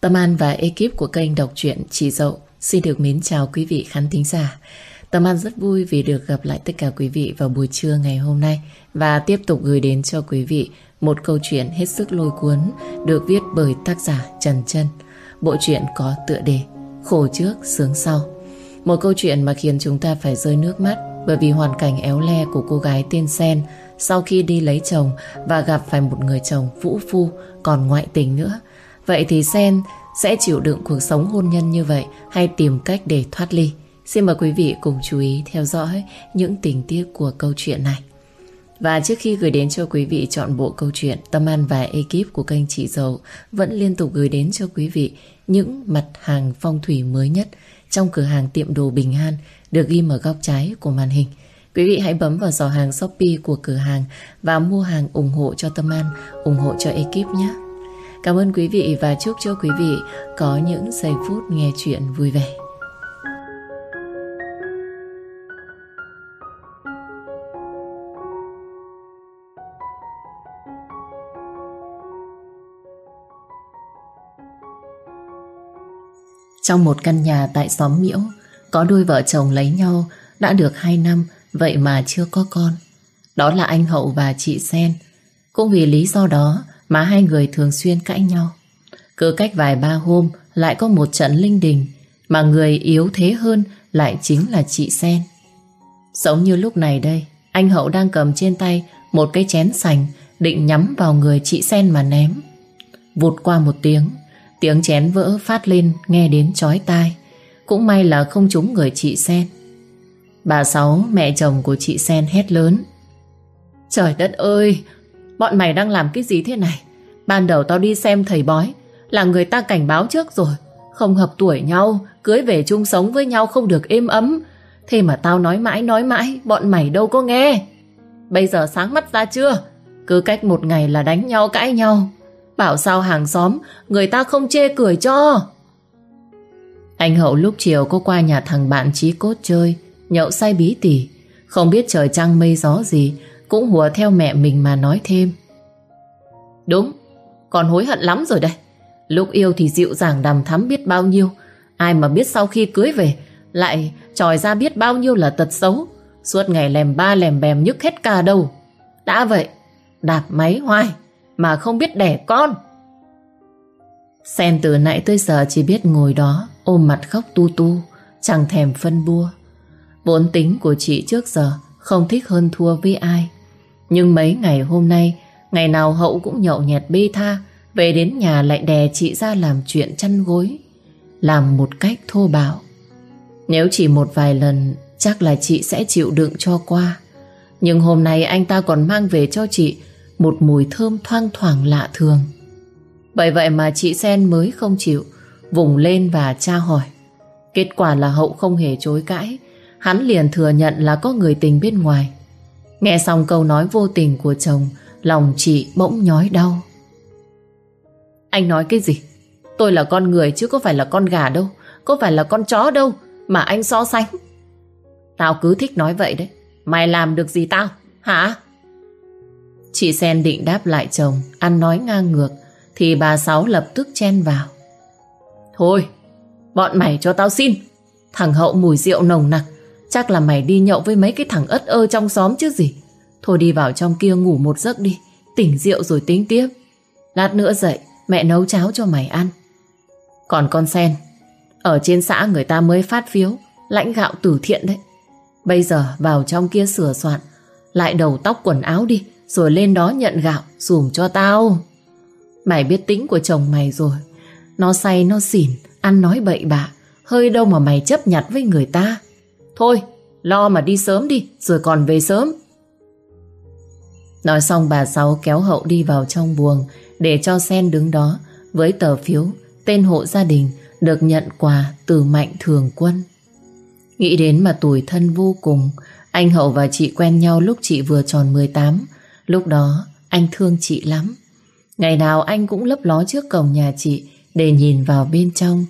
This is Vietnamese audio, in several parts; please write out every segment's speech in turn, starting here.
Tâm An và ekip của kênh đọc truyện Chị Dậu xin được mến chào quý vị khán thính giả. Tâm An rất vui vì được gặp lại tất cả quý vị vào buổi trưa ngày hôm nay và tiếp tục gửi đến cho quý vị một câu chuyện hết sức lôi cuốn được viết bởi tác giả Trần Trân. Bộ truyện có tựa đề Khổ trước, sướng sau. Một câu chuyện mà khiến chúng ta phải rơi nước mắt bởi vì hoàn cảnh éo le của cô gái tên Sen sau khi đi lấy chồng và gặp phải một người chồng vũ phu còn ngoại tình nữa. Vậy thì Sen sẽ chịu đựng cuộc sống hôn nhân như vậy hay tìm cách để thoát ly? Xin mời quý vị cùng chú ý theo dõi những tình tiết của câu chuyện này. Và trước khi gửi đến cho quý vị chọn bộ câu chuyện, Tâm An và ekip của kênh Chị Dầu vẫn liên tục gửi đến cho quý vị những mặt hàng phong thủy mới nhất trong cửa hàng tiệm đồ Bình An được ghi ở góc trái của màn hình. Quý vị hãy bấm vào giỏ hàng Shopee của cửa hàng và mua hàng ủng hộ cho Tâm An, ủng hộ cho ekip nhé. Cảm ơn quý vị và chúc cho quý vị có những giây phút nghe chuyện vui vẻ. Trong một căn nhà tại xóm Miễu, Có đôi vợ chồng lấy nhau Đã được 2 năm, Vậy mà chưa có con Đó là anh Hậu và chị Sen Cũng vì lý do đó mà hai người thường xuyên cãi nhau Cứ cách vài ba hôm Lại có một trận linh đình Mà người yếu thế hơn Lại chính là chị Sen Giống như lúc này đây Anh Hậu đang cầm trên tay Một cái chén sành Định nhắm vào người chị Sen mà ném Vụt qua một tiếng Tiếng chén vỡ phát lên nghe đến chói tai. Cũng may là không trúng người chị Sen. Bà Sáu, mẹ chồng của chị Sen hét lớn. Trời đất ơi, bọn mày đang làm cái gì thế này? Ban đầu tao đi xem thầy bói, là người ta cảnh báo trước rồi. Không hợp tuổi nhau, cưới về chung sống với nhau không được êm ấm. Thế mà tao nói mãi nói mãi, bọn mày đâu có nghe. Bây giờ sáng mắt ra chưa? Cứ cách một ngày là đánh nhau cãi nhau. Bảo sao hàng xóm Người ta không chê cười cho Anh Hậu lúc chiều có qua nhà thằng bạn Chí Cốt chơi Nhậu say bí tỉ Không biết trời trăng mây gió gì cũng hùa theo mẹ mình mà nói thêm Đúng Còn hối hận lắm rồi đây Lúc yêu thì dịu dàng đằm thắm biết bao nhiêu Ai mà biết sau khi cưới về Lại tròi ra biết bao nhiêu là tật xấu Suốt ngày lèm ba lèm bèm nhức hết cả đầu Đã vậy Đạp máy hoài mà không biết đẻ con. Sen từ nãy tới giờ chỉ biết ngồi đó ôm mặt khóc tu tu, chẳng thèm phân bua. Vốn tính của chị trước giờ không thích hơn thua với ai. Nhưng mấy ngày hôm nay, ngày nào Hậu cũng nhậu nhẹt bê tha, về đến nhà lại đè chị ra làm chuyện chăn gối, làm một cách thô bạo. Nếu chỉ một vài lần, chắc là chị sẽ chịu đựng cho qua. Nhưng hôm nay anh ta còn mang về cho chị một mùi thơm thoang thoảng lạ thường. Bởi vậy mà chị Sen mới không chịu, vùng lên và tra hỏi. Kết quả là Hậu không hề chối cãi, hắn liền thừa nhận là có người tình bên ngoài. Nghe xong câu nói vô tình của chồng, lòng chị bỗng nhói đau. Anh nói cái gì? Tôi là con người chứ có phải là con gà đâu, có phải là con chó đâu mà anh so sánh. Tao cứ thích nói vậy đấy. Mày làm được gì tao? Hả? Chị Sen định đáp lại chồng Ăn nói ngang ngược Thì bà Sáu lập tức chen vào Thôi Bọn mày cho tao xin Thằng Hậu mùi rượu nồng nặc Chắc là mày đi nhậu với mấy cái thằng ất ơ trong xóm chứ gì. Thôi đi vào trong kia ngủ một giấc đi, Tỉnh rượu rồi tính tiếp. Lát nữa dậy, Mẹ nấu cháo cho mày ăn. Còn con Sen, Ở trên xã người ta mới phát phiếu, Lãnh gạo từ thiện đấy. Bây giờ vào trong kia sửa soạn, Lại đầu tóc quần áo đi, rồi lên đó nhận gạo, Dùm cho tao. Mày biết tính của chồng mày rồi. Nó say, nó xỉn, Ăn nói bậy bạ. Hơi đâu mà mày chấp nhặt với người ta. Thôi, lo mà đi sớm đi, Rồi còn về sớm Nói xong bà Sáu kéo hậu đi vào trong buồng Để cho Sen đứng đó Với tờ phiếu Tên hộ gia đình Được nhận quà từ Mạnh Thường Quân Nghĩ đến mà tủi thân vô cùng, Anh Hậu và chị quen nhau lúc chị vừa tròn 18 Lúc đó anh thương chị lắm. Ngày nào anh cũng lấp ló trước cổng nhà chị để nhìn vào bên trong.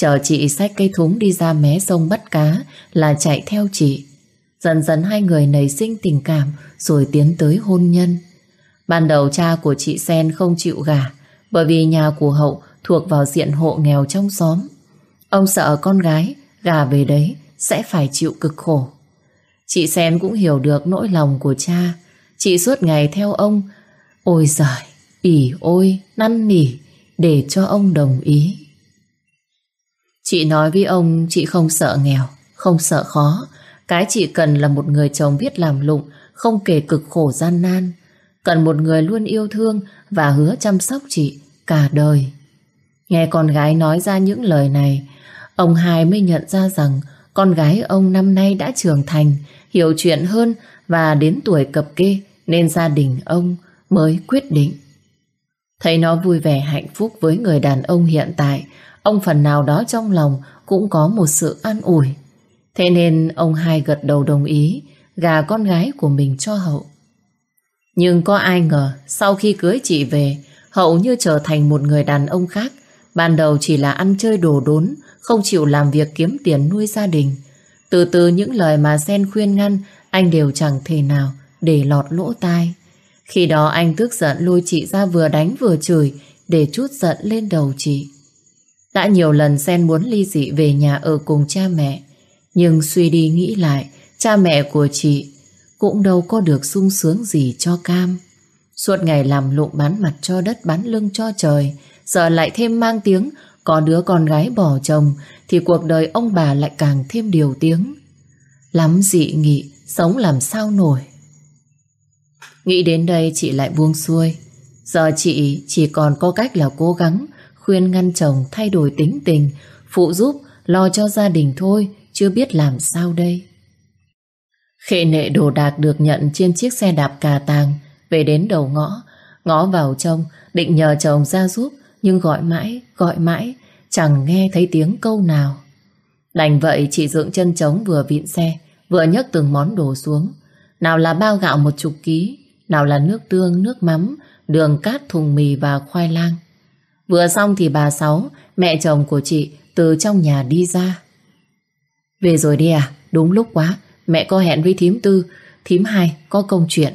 Chờ chị xách cây thúng đi ra mé sông bắt cá là chạy theo chị. Dần dần hai người nảy sinh tình cảm rồi tiến tới hôn nhân. Ban đầu cha của chị Sen không chịu gả bởi vì nhà của Hậu thuộc vào diện hộ nghèo trong xóm. Ông sợ con gái gả về đấy sẽ phải chịu cực khổ. Chị Sen cũng hiểu được nỗi lòng của cha. Chị suốt ngày theo ông. Ôi giời, ỉ ôi, năn nỉ để cho ông đồng ý. Chị nói với ông chị không sợ nghèo, không sợ khó. Cái chị cần là một người chồng biết làm lụng, không kể cực khổ gian nan. Cần một người luôn yêu thương và hứa chăm sóc chị cả đời. Nghe con gái nói ra những lời này, ông hai mới nhận ra rằng con gái ông năm nay đã trưởng thành, hiểu chuyện hơn và đến tuổi cập kê nên gia đình ông mới quyết định. Thấy nó vui vẻ hạnh phúc với người đàn ông hiện tại, ông phần nào đó trong lòng cũng có một sự an ủi. Thế nên ông hai gật đầu đồng ý gà con gái của mình cho Hậu. Nhưng có ai ngờ sau khi cưới chị về, Hậu như trở thành một người đàn ông khác. Ban đầu chỉ là ăn chơi đồ đốn, không chịu làm việc kiếm tiền nuôi gia đình. Từ từ những lời mà Sen khuyên ngăn, anh đều chẳng thể nào để lọt lỗ tai. Khi đó anh tức giận lôi chị ra vừa đánh vừa chửi để chút giận lên đầu chị. Đã nhiều lần Sen muốn ly dị về nhà ở cùng cha mẹ, nhưng suy đi nghĩ lại, cha mẹ của chị cũng đâu có được sung sướng gì cho cam. Suốt ngày làm lụng bán mặt cho đất bán lưng cho trời, giờ lại thêm mang tiếng có đứa con gái bỏ chồng thì cuộc đời ông bà lại càng thêm điều tiếng. Lắm dị nghị, sống làm sao nổi. Nghĩ đến đây chị lại buông xuôi. Giờ chị chỉ còn có cách là cố gắng khuyên ngăn chồng thay đổi tính tình, phụ giúp, lo cho gia đình thôi, chưa biết làm sao đây. Khệ nệ đồ đạc được nhận trên chiếc xe đạp cà tàng về đến đầu ngõ, ngõ vào trong định nhờ chồng ra giúp, nhưng gọi mãi, gọi mãi, chẳng nghe thấy tiếng câu nào. Đành vậy chị dựng chân trống vừa vịn xe, vừa nhấc từng món đồ xuống. Nào là bao gạo một chục ký, nào là nước tương, nước mắm, đường cát, thùng mì và khoai lang. Vừa xong thì bà Sáu, mẹ chồng của chị, từ trong nhà đi ra. Về rồi đi à? Đúng lúc quá, mẹ có hẹn với thím tư, thím hai có công chuyện.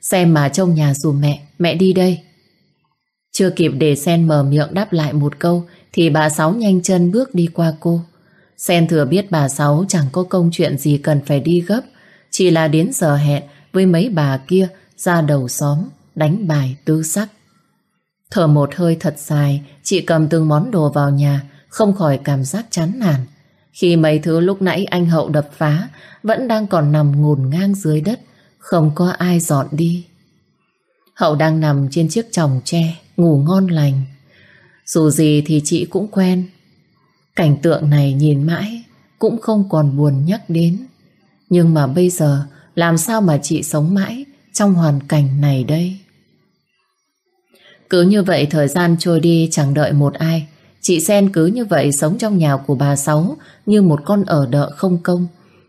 Xem mà trong nhà dù mẹ, mẹ đi đây. Chưa kịp để Sen mở miệng đáp lại một câu thì bà Sáu nhanh chân bước đi qua cô. Sen thừa biết bà Sáu chẳng có công chuyện gì cần phải đi gấp, chỉ là đến giờ hẹn với mấy bà kia ra đầu xóm đánh bài tư sắc. Thở một hơi thật dài, chị cầm từng món đồ vào nhà, không khỏi cảm giác chán nản. Khi mấy thứ lúc nãy anh Hậu đập phá vẫn đang còn nằm ngổn ngang dưới đất, không có ai dọn đi. Hậu đang nằm trên chiếc chồng tre, ngủ ngon lành. Dù gì thì chị cũng quen. Cảnh tượng này nhìn mãi cũng không còn buồn nhắc đến. Nhưng mà bây giờ làm sao mà chị sống mãi trong hoàn cảnh này đây? Cứ như vậy thời gian trôi đi chẳng đợi một ai. Chị Sen cứ như vậy sống trong nhà của bà Sáu như một con ở đợ không công.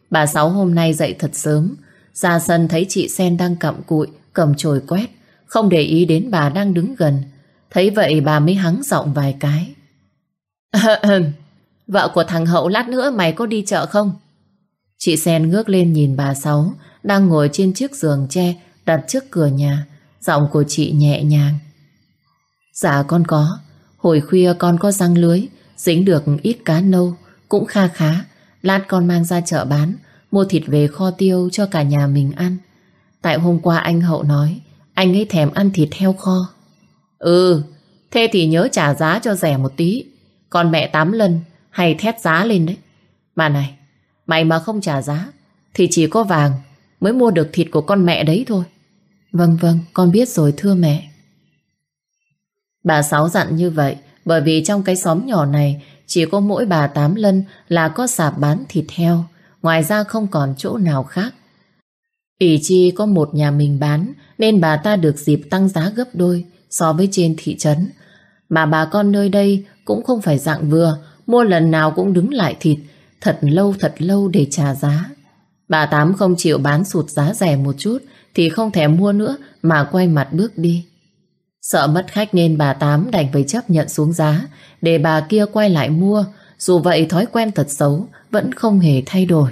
Bà Sáu hôm nay dậy thật sớm. Ra sân thấy chị Sen đang cặm cụi, cầm chổi quét. Không để ý đến bà đang đứng gần. Thấy vậy bà mới hắng giọng vài cái. Vợ của thằng Hậu lát nữa mày có đi chợ không? Chị Sen ngước lên nhìn bà Sáu đang ngồi trên chiếc giường tre đặt trước cửa nhà. Giọng của chị nhẹ nhàng. Dạ con có. Hồi khuya con có răng lưới, dính được ít cá nâu, cũng kha khá. Lát con mang ra chợ bán, mua thịt về kho tiêu cho cả nhà mình ăn. Tại hôm qua anh Hậu nói, anh ấy thèm ăn thịt heo kho. Ừ, thế thì nhớ trả giá cho rẻ một tí. Con mẹ tám lần hay thét giá lên đấy. Mà này, mày mà không trả giá, thì chỉ có vàng mới mua được thịt của con mẹ đấy thôi. Vâng vâng, con biết rồi thưa mẹ. Bà Sáu dặn như vậy bởi vì trong cái xóm nhỏ này chỉ có mỗi bà Tám Lân là có sạp bán thịt heo, ngoài ra không còn chỗ nào khác. ỷ chi có một nhà mình bán nên bà ta được dịp tăng giá gấp đôi so với trên thị trấn. Mà bà con nơi đây cũng không phải dạng vừa, mua lần nào cũng đứng lại thịt, thật lâu thật lâu để trả giá. Bà Tám không chịu bán sụt giá rẻ một chút thì không thèm mua nữa mà quay mặt bước đi. Sợ mất khách nên bà Tám đành phải chấp nhận xuống giá để bà kia quay lại mua. Dù vậy thói quen thật xấu vẫn không hề thay đổi.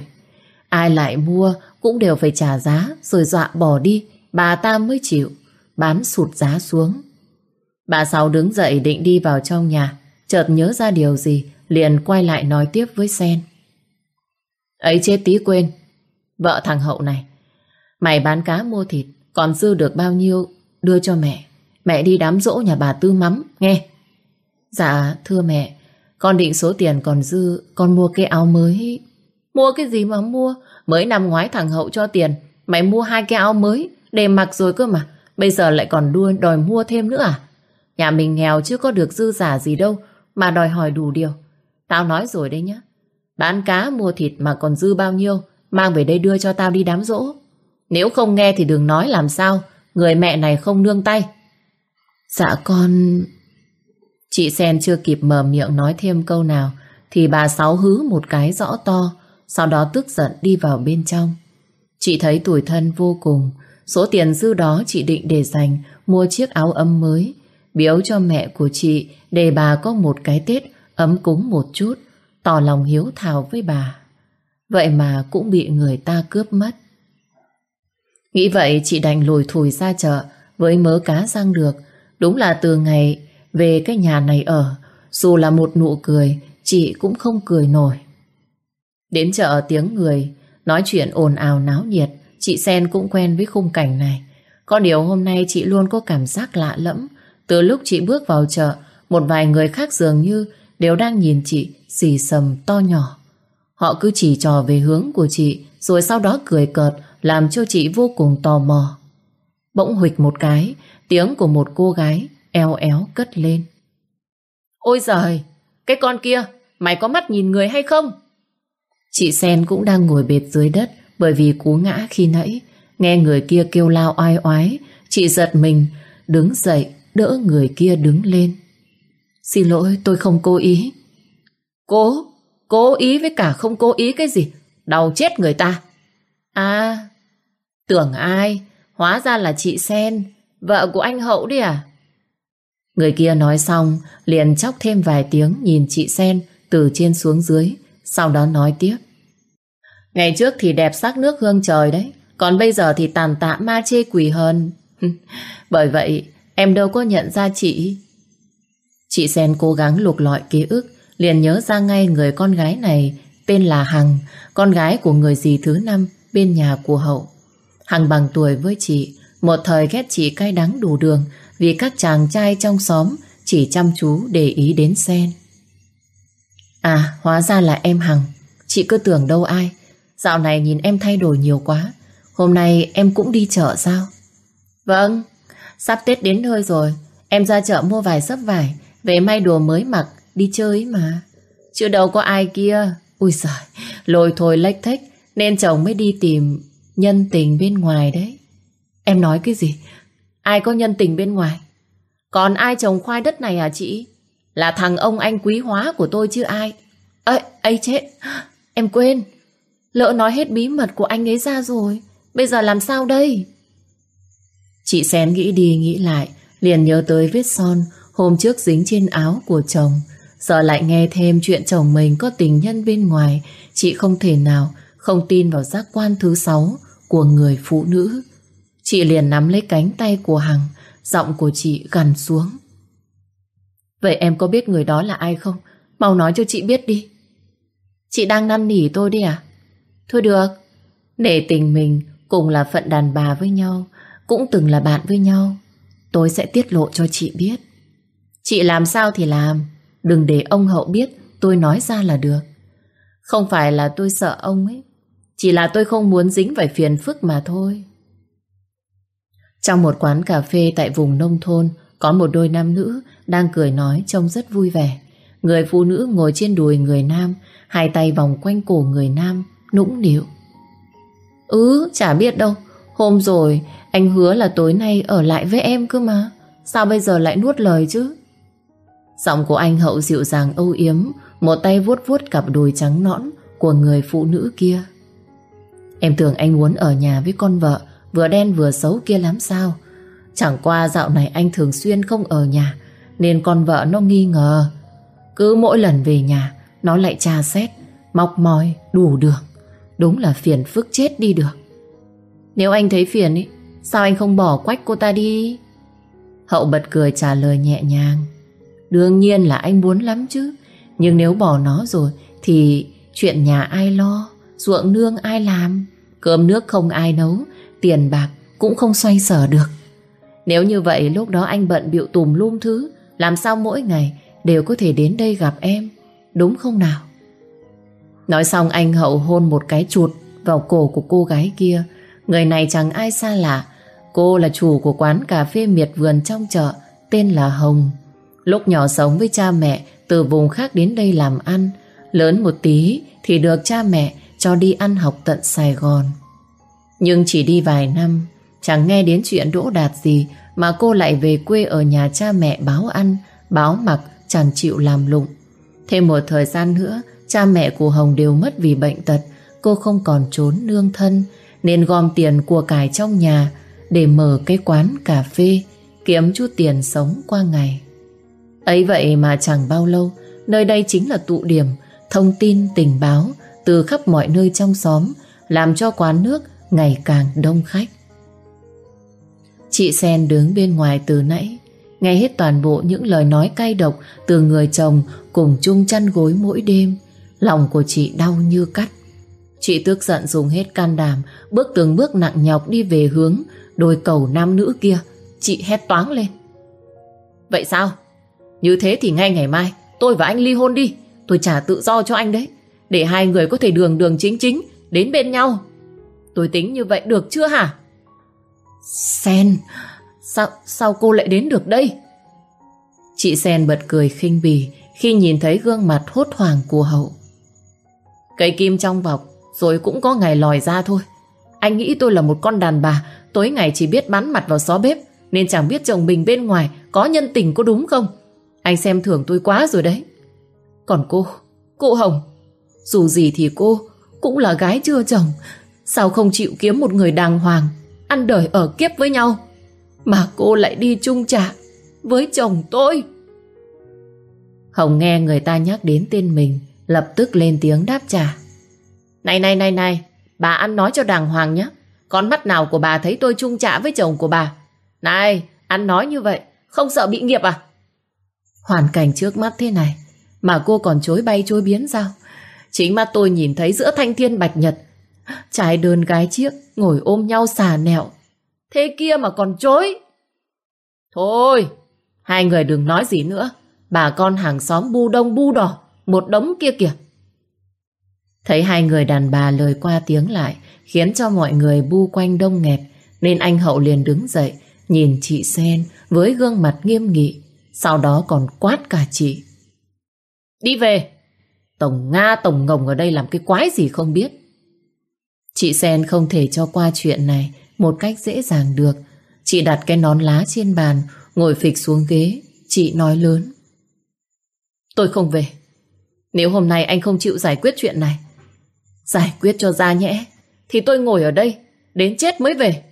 Ai lại mua cũng đều phải trả giá rồi dọa bỏ đi. Bà ta mới chịu bán sụt giá xuống. Bà Sáu đứng dậy định đi vào trong nhà chợt nhớ ra điều gì, liền quay lại nói tiếp với Sen. Ấy chết tí quên, vợ thằng Hậu này, mày bán cá mua thịt, còn dư được bao nhiêu đưa cho mẹ. Mẹ đi đám dỗ nhà bà Tư mắm, nghe. Dạ, thưa mẹ, con định số tiền còn dư, con mua cái áo mới. Mua cái gì mà mua? Mới năm ngoái thằng Hậu cho tiền, mày mua hai cái áo mới, để mặc rồi cơ mà. Bây giờ lại còn đua đòi mua thêm nữa à? Nhà mình nghèo chứ có được dư giả gì đâu, mà đòi hỏi đủ điều. Tao nói rồi đấy nhá. Bán cá mua thịt mà còn dư bao nhiêu, mang về đây đưa cho tao đi đám dỗ. Nếu không nghe thì đừng nói làm sao, người mẹ này không nương tay. Dạ con... Chị Sen chưa kịp mở miệng nói thêm câu nào, thì bà Sáu hứ một cái rõ to, sau đó tức giận đi vào bên trong. Chị thấy tuổi thân vô cùng, số tiền dư đó chị định để dành, mua chiếc áo ấm mới biếu cho mẹ của chị để bà có một cái Tết ấm cúng một chút, tỏ lòng hiếu thảo với bà. Vậy mà cũng bị người ta cướp mất. Nghĩ vậy chị đành lùi thủi ra chợ, với mớ cá răng được Đúng là từ ngày về cái nhà này ở, dù là một nụ cười, chị cũng không cười nổi. Đến chợ tiếng người, nói chuyện ồn ào náo nhiệt, chị Sen cũng quen với khung cảnh này. Có điều hôm nay chị luôn có cảm giác lạ lẫm. Từ lúc chị bước vào chợ, một vài người khác dường như đều đang nhìn chị xì sầm to nhỏ. Họ cứ chỉ trò về hướng của chị, rồi sau đó cười cợt, làm cho chị vô cùng tò mò. Bỗng huịch một cái, Tiếng của một cô gái eo éo cất lên. Ôi giời, cái con kia, mày có mắt nhìn người hay không? Chị Sen cũng đang ngồi bệt dưới đất bởi vì cú ngã khi nãy. Nghe người kia kêu lao oai oái, chị giật mình, đứng dậy, đỡ người kia đứng lên. Xin lỗi, tôi không cố ý. Cố? Cố ý với cả không cố ý cái gì? Đau chết người ta. À, tưởng ai? Hóa ra là chị Sen. Vợ của anh Hậu đi à? Người kia nói xong, liền chóc thêm vài tiếng nhìn chị Sen từ trên xuống dưới, sau đó nói tiếp. Ngày trước thì đẹp sắc nước hương trời đấy, còn bây giờ thì tàn tạ ma chê quỷ hơn. Bởi vậy, em đâu có nhận ra chị. Chị Sen cố gắng lục lọi ký ức, liền nhớ ra ngay người con gái này, tên là Hằng, con gái của người dì thứ năm bên nhà của Hậu. Hằng bằng tuổi với chị một thời ghét chị cay đắng đủ đường vì các chàng trai trong xóm chỉ chăm chú để ý đến sen. À, hóa ra là em Hằng. Chị cứ tưởng đâu ai. Dạo này nhìn em thay đổi nhiều quá. Hôm nay em cũng đi chợ sao? Vâng, sắp Tết đến nơi rồi. Em ra chợ mua vài sấp vải, về may đồ mới mặc, đi chơi mà. Chứ đâu có ai kia. Ui giời, lôi thôi lách thách, nên chồng mới đi tìm nhân tình bên ngoài đấy. Em nói cái gì? Ai có nhân tình bên ngoài? Còn ai trồng khoai đất này hả chị? Là thằng ông anh quý hóa của tôi chứ ai? Ê, ấy chết! Em quên! Lỡ nói hết bí mật của anh ấy ra rồi. Bây giờ làm sao đây? Chị xén nghĩ đi nghĩ lại, liền nhớ tới vết son hôm trước dính trên áo của chồng. Giờ lại nghe thêm chuyện chồng mình có tình nhân bên ngoài, chị không thể nào không tin vào giác quan thứ sáu của người phụ nữ. Chị liền nắm lấy cánh tay của Hằng, Giọng của chị gần xuống. Vậy em có biết người đó là ai không? Mau nói cho chị biết đi. Chị đang năn nỉ tôi đi à? Thôi được Để tình mình, cùng là phận đàn bà với nhau, Cũng từng là bạn với nhau, Tôi sẽ tiết lộ cho chị biết. Chị làm sao thì làm, Đừng để ông Hậu biết Tôi nói ra là được. Không phải là tôi sợ ông ấy, Chỉ là tôi không muốn dính phải phiền phức mà thôi trong một quán cà phê tại vùng nông thôn có một đôi nam nữ đang cười nói trông rất vui vẻ. Người phụ nữ ngồi trên đùi người nam, hai tay vòng quanh cổ người nam, nũng nịu. Ừ, chả biết đâu. Hôm rồi, anh hứa là tối nay ở lại với em cơ mà. Sao bây giờ lại nuốt lời chứ? Giọng của anh hậu dịu dàng âu yếm, một tay vuốt vuốt cặp đùi trắng nõn của người phụ nữ kia. Em tưởng anh muốn ở nhà với con vợ, Vừa đen vừa xấu kia lắm sao? Chẳng qua dạo này anh thường xuyên không ở nhà Nên con vợ nó nghi ngờ. Cứ mỗi lần về nhà Nó lại tra xét Mọc mòi đủ đường. Đúng là phiền phức chết đi được. Nếu anh thấy phiền ý Sao anh không bỏ quách cô ta đi? Hậu bật cười trả lời nhẹ nhàng. Đương nhiên là anh muốn lắm chứ. Nhưng nếu bỏ nó rồi thì chuyện nhà ai lo, ruộng nương ai làm, cơm nước không ai nấu, tiền bạc cũng không xoay sở được. Nếu như vậy lúc đó anh bận bịu tùm lum thứ, làm sao mỗi ngày đều có thể đến đây gặp em, đúng không nào? Nói xong anh hậu hôn một cái chuột vào cổ của cô gái kia. Người này chẳng ai xa lạ. Cô là chủ của quán cà phê miệt vườn trong chợ, tên là Hồng. Lúc nhỏ sống với cha mẹ từ vùng khác đến đây làm ăn. Lớn một tí thì được cha mẹ cho đi ăn học tận Sài Gòn. Nhưng chỉ đi vài năm, chẳng nghe đến chuyện đỗ đạt gì mà cô lại về quê ở nhà cha mẹ báo ăn, báo mặc, chẳng chịu làm lụng. Thêm một thời gian nữa, cha mẹ của Hồng đều mất vì bệnh tật, cô không còn trốn nương thân, nên gom tiền của cải trong nhà để mở cái quán cà phê, kiếm chút tiền sống qua ngày. Ấy vậy mà chẳng bao lâu, nơi đây chính là tụ điểm, thông tin, tình báo từ khắp mọi nơi trong xóm, làm cho quán nước ngày càng đông khách. Chị Sen đứng bên ngoài từ nãy, nghe hết toàn bộ những lời nói cay độc từ người chồng cùng chung chăn gối mỗi đêm. Lòng của chị đau như cắt. Chị tức giận dùng hết can đảm, bước từng bước nặng nhọc đi về hướng đôi cầu nam nữ kia. Chị hét toáng lên. Vậy sao? Như thế thì ngay ngày mai tôi và anh ly hôn đi. Tôi trả tự do cho anh đấy. Để hai người có thể đường đường chính chính đến bên nhau. Tôi tính như vậy được chưa hả? Sen, sao, sao cô lại đến được đây? Chị Sen bật cười khinh bỉ khi nhìn thấy gương mặt hốt hoảng của Hậu. Cây kim trong vọc rồi cũng có ngày lòi ra thôi. Anh nghĩ tôi là một con đàn bà tối ngày chỉ biết bắn mặt vào xó bếp nên chẳng biết chồng mình bên ngoài có nhân tình có đúng không? Anh xem thường tôi quá rồi đấy. Còn cô, cô Hồng, dù gì thì cô cũng là gái chưa chồng. Sao không chịu kiếm một người đàng hoàng, ăn đời ở kiếp với nhau? Mà cô lại đi chung trả với chồng tôi. Hồng nghe người ta nhắc đến tên mình, lập tức lên tiếng đáp trả. Này này này này, bà ăn nói cho đàng hoàng nhé. Con mắt nào của bà thấy tôi chung trả với chồng của bà? Này, ăn nói như vậy, không sợ bị nghiệp à? Hoàn cảnh trước mắt thế này, mà cô còn chối bay chối biến sao? Chính mắt tôi nhìn thấy giữa thanh thiên bạch nhật, trai đơn gái chiếc, ngồi ôm nhau xà nẹo. Thế kia mà còn chối. Thôi, hai người đừng nói gì nữa. Bà con hàng xóm bu đông bu đỏ, một đống kia kìa. Thấy hai người đàn bà lời qua tiếng lại, khiến cho mọi người bu quanh đông nghẹt, nên anh Hậu liền đứng dậy, nhìn chị Sen với gương mặt nghiêm nghị, sau đó còn quát cả chị. Đi về! Tổng Nga Tổng Ngồng ở đây làm cái quái gì không biết. Chị Sen không thể cho qua chuyện này một cách dễ dàng được. Chị đặt cái nón lá trên bàn, ngồi phịch xuống ghế. Chị nói lớn. Tôi không về. Nếu hôm nay anh không chịu giải quyết chuyện này, giải quyết cho ra nhẽ, thì tôi ngồi ở đây, đến chết mới về.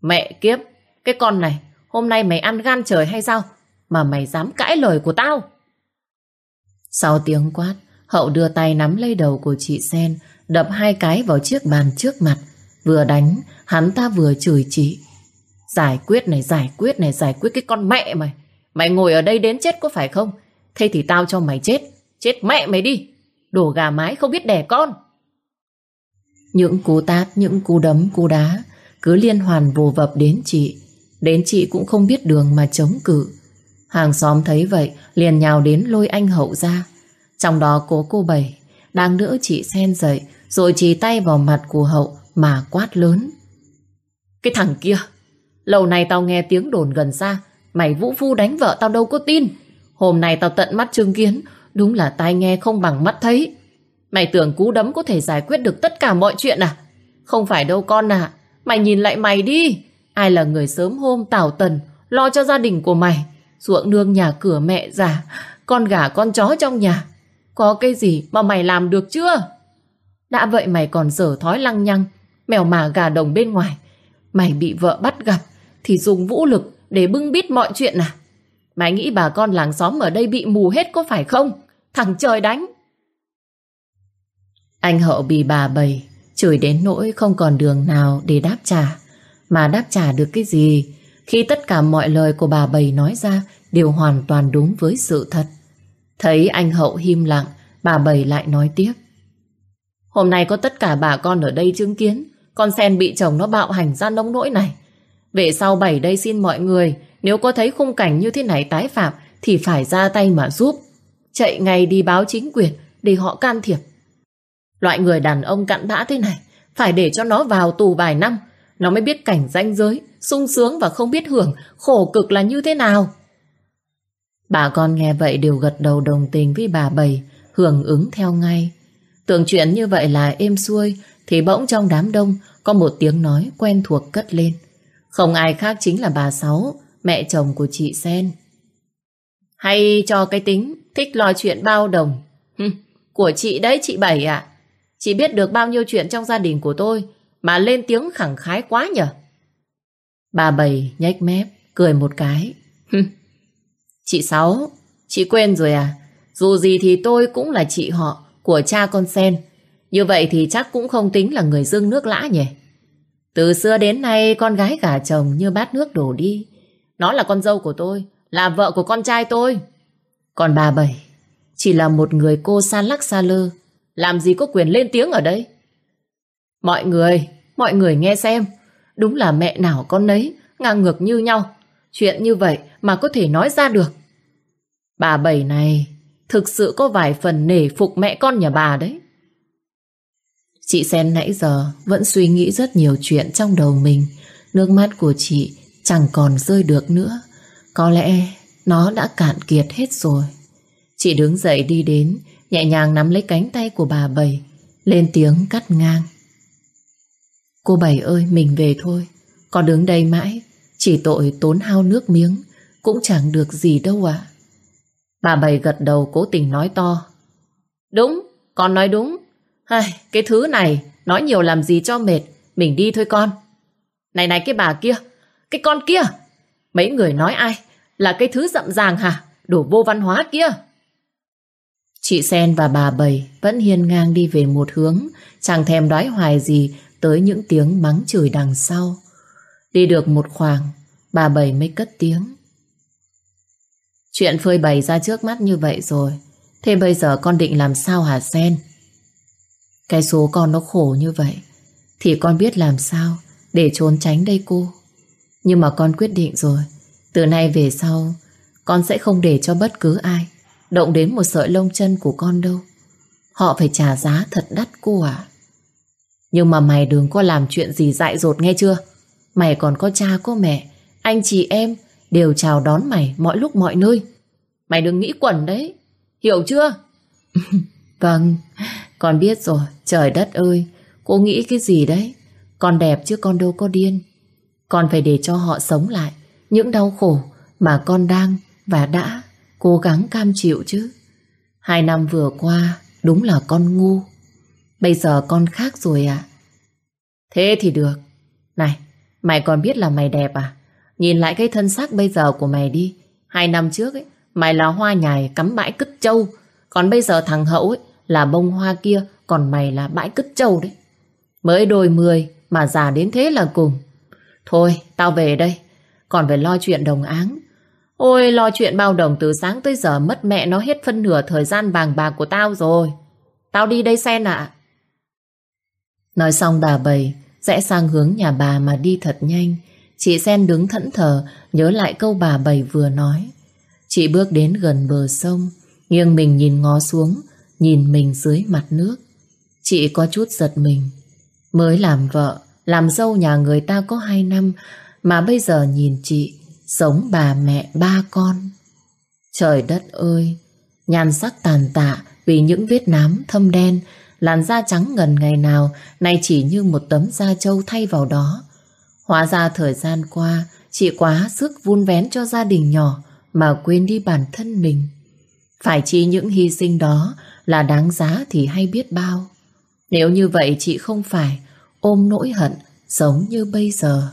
Mẹ kiếp, cái con này, hôm nay mày ăn gan trời hay sao? Mà mày dám cãi lời của tao? Sau tiếng quát, Hậu đưa tay nắm lấy đầu của chị Sen, đập hai cái vào chiếc bàn trước mặt. Vừa đánh, hắn ta vừa chửi chị. Giải quyết này, giải quyết này, giải quyết cái con mẹ mày. Mày ngồi ở đây đến chết có phải không? Thế thì tao cho mày chết. Chết mẹ mày đi. Đồ gà mái không biết đẻ con. Những cú tát, những cú đấm, cú đá cứ liên hoàn vồ vập đến chị. Đến chị cũng không biết đường mà chống cự. Hàng xóm thấy vậy liền nhào đến lôi anh Hậu ra. Trong đó cố cô Bảy đang đỡ chị Sen dậy rồi chỉ tay vào mặt của Hậu mà quát lớn. Cái thằng kia, lâu nay tao nghe tiếng đồn gần xa, mày vũ phu đánh vợ tao đâu có tin. Hôm nay tao tận mắt chứng kiến, đúng là tai nghe không bằng mắt thấy. Mày tưởng cú đấm có thể giải quyết được tất cả mọi chuyện à? Không phải đâu con à, mày nhìn lại mày đi. Ai là người sớm hôm tảo tần, lo cho gia đình của mày. Ruộng nương nhà cửa mẹ già, con gà con chó trong nhà. Có cái gì mà mày làm được chưa? Đã vậy mày còn dở thói lăng nhăng, mèo mà gà đồng bên ngoài. Mày bị vợ bắt gặp thì dùng vũ lực để bưng bít mọi chuyện à? Mày nghĩ bà con làng xóm ở đây bị mù hết có phải không? Thằng trời đánh. Anh hậu bị bà bầy, chửi đến nỗi không còn đường nào để đáp trả. Mà đáp trả được cái gì? Khi tất cả mọi lời của bà bầy nói ra đều hoàn toàn đúng với sự thật. Thấy anh Hậu im lặng, bà bầy lại nói tiếp. Hôm nay có tất cả bà con ở đây chứng kiến con sen bị chồng nó bạo hành ra nông nỗi này. Về sau Bảy đây xin mọi người, nếu có thấy khung cảnh như thế này tái phạm, thì phải ra tay mà giúp. Chạy ngay đi báo chính quyền, để họ can thiệp. Loại người đàn ông cặn bã thế này, phải để cho nó vào tù vài năm nó mới biết cảnh danh giới, sung sướng và không biết hưởng, khổ cực là như thế nào. Bà con nghe vậy đều gật đầu đồng tình với bà bầy, hưởng ứng theo ngay. Tưởng chuyện như vậy là êm xuôi thì bỗng trong đám đông có một tiếng nói quen thuộc cất lên. Không ai khác chính là bà Sáu, mẹ chồng của chị Sen. Hay cho cái tính thích lo chuyện bao đồng. Hừm, của chị đấy chị Bảy ạ. Chị biết được bao nhiêu chuyện trong gia đình của tôi mà lên tiếng khẳng khái quá nhở. Bà Bảy nhếch mép, cười một cái. Hừm, chị Sáu, chị quên rồi à? Dù gì thì tôi cũng là chị họ của cha con Sen. Như vậy thì chắc cũng không tính là người dưng nước lã nhỉ. Từ xưa đến nay con gái gả chồng như bát nước đổ đi. Nó là con dâu của tôi, là vợ của con trai tôi. Còn bà Bảy chỉ là một người cô xa lắc xa lơ. Làm gì có quyền lên tiếng ở đây? Mọi người, mọi người nghe xem. Đúng là mẹ nào con nấy, ngang ngược như nhau. Chuyện như vậy mà có thể nói ra được. Bà Bảy này thực sự có vài phần nể phục mẹ con nhà bà đấy. Chị Sen nãy giờ vẫn suy nghĩ rất nhiều chuyện trong đầu mình. Nước mắt của chị chẳng còn rơi được nữa. Có lẽ nó đã cạn kiệt hết rồi. Chị đứng dậy đi đến, nhẹ nhàng nắm lấy cánh tay của bà Bảy, lên tiếng cắt ngang. Cô Bảy ơi, mình về thôi. Còn đứng đây mãi, chỉ tội tốn hao nước miếng, cũng chẳng được gì đâu ạ. Bà Bảy gật đầu cố tình nói to. Đúng, con nói đúng. Ai, cái thứ này, nói nhiều làm gì cho mệt, mình đi thôi con. Này này cái bà kia, cái con kia, mấy người nói ai, là cái thứ rậm ràng hả, đổ vô văn hóa kia. Chị Sen và bà Bảy vẫn hiên ngang đi về một hướng, chẳng thèm đoái hoài gì tới những tiếng mắng chửi đằng sau. Đi được một khoảng, bà Bảy mới cất tiếng. Chuyện phơi bày ra trước mắt như vậy rồi, thế bây giờ con định làm sao hả Sen? Cái số con nó khổ như vậy, thì con biết làm sao để trốn tránh đây cô. Nhưng mà con quyết định rồi, từ nay về sau, con sẽ không để cho bất cứ ai động đến một sợi lông chân của con đâu. Họ phải trả giá thật đắt cô à. Nhưng mà mày đừng có làm chuyện gì dại dột nghe chưa? Mày còn có cha có mẹ, anh chị em đều chào đón mày mọi lúc mọi nơi. Mày đừng nghĩ quẩn đấy, hiểu chưa? vâng, con biết rồi, trời đất ơi, cô nghĩ cái gì đấy? Con đẹp chứ con đâu có điên. Con phải để cho họ sống lại những đau khổ mà con đang và đã cố gắng cam chịu chứ. Hai năm vừa qua đúng là con ngu. Bây giờ con khác rồi à? Thế thì được. Này, mày còn biết là mày đẹp à? Nhìn lại cái thân xác bây giờ của mày đi. Hai năm trước ấy, mày là hoa nhài cắm bãi cứt trâu. Còn bây giờ thằng Hậu ấy là bông hoa kia, còn mày là bãi cứt trâu đấy. Mới đôi mười mà già đến thế là cùng. Thôi, tao về đây. Còn phải lo chuyện đồng áng. Ôi, lo chuyện bao đồng từ sáng tới giờ mất mẹ nó hết phân nửa thời gian vàng bạc của tao rồi. Tao đi đây sen ạ. Nói xong bà bầy rẽ sang hướng nhà bà mà đi thật nhanh. Chị Sen đứng thẫn thờ nhớ lại câu bà bầy vừa nói. Chị bước đến gần bờ sông, nghiêng mình nhìn ngó xuống, nhìn mình dưới mặt nước. Chị có chút giật mình. Mới làm vợ, làm dâu nhà người ta có hai năm, mà bây giờ nhìn chị, sống bà mẹ ba con. Trời đất ơi, nhan sắc tàn tạ vì những vết nám thâm đen, làn da trắng ngần ngày nào, nay chỉ như một tấm da trâu thay vào đó. Hóa ra thời gian qua, chị quá sức vun vén cho gia đình nhỏ mà quên đi bản thân mình. Phải chi những hy sinh đó là đáng giá thì hay biết bao. Nếu như vậy chị không phải ôm nỗi hận giống như bây giờ.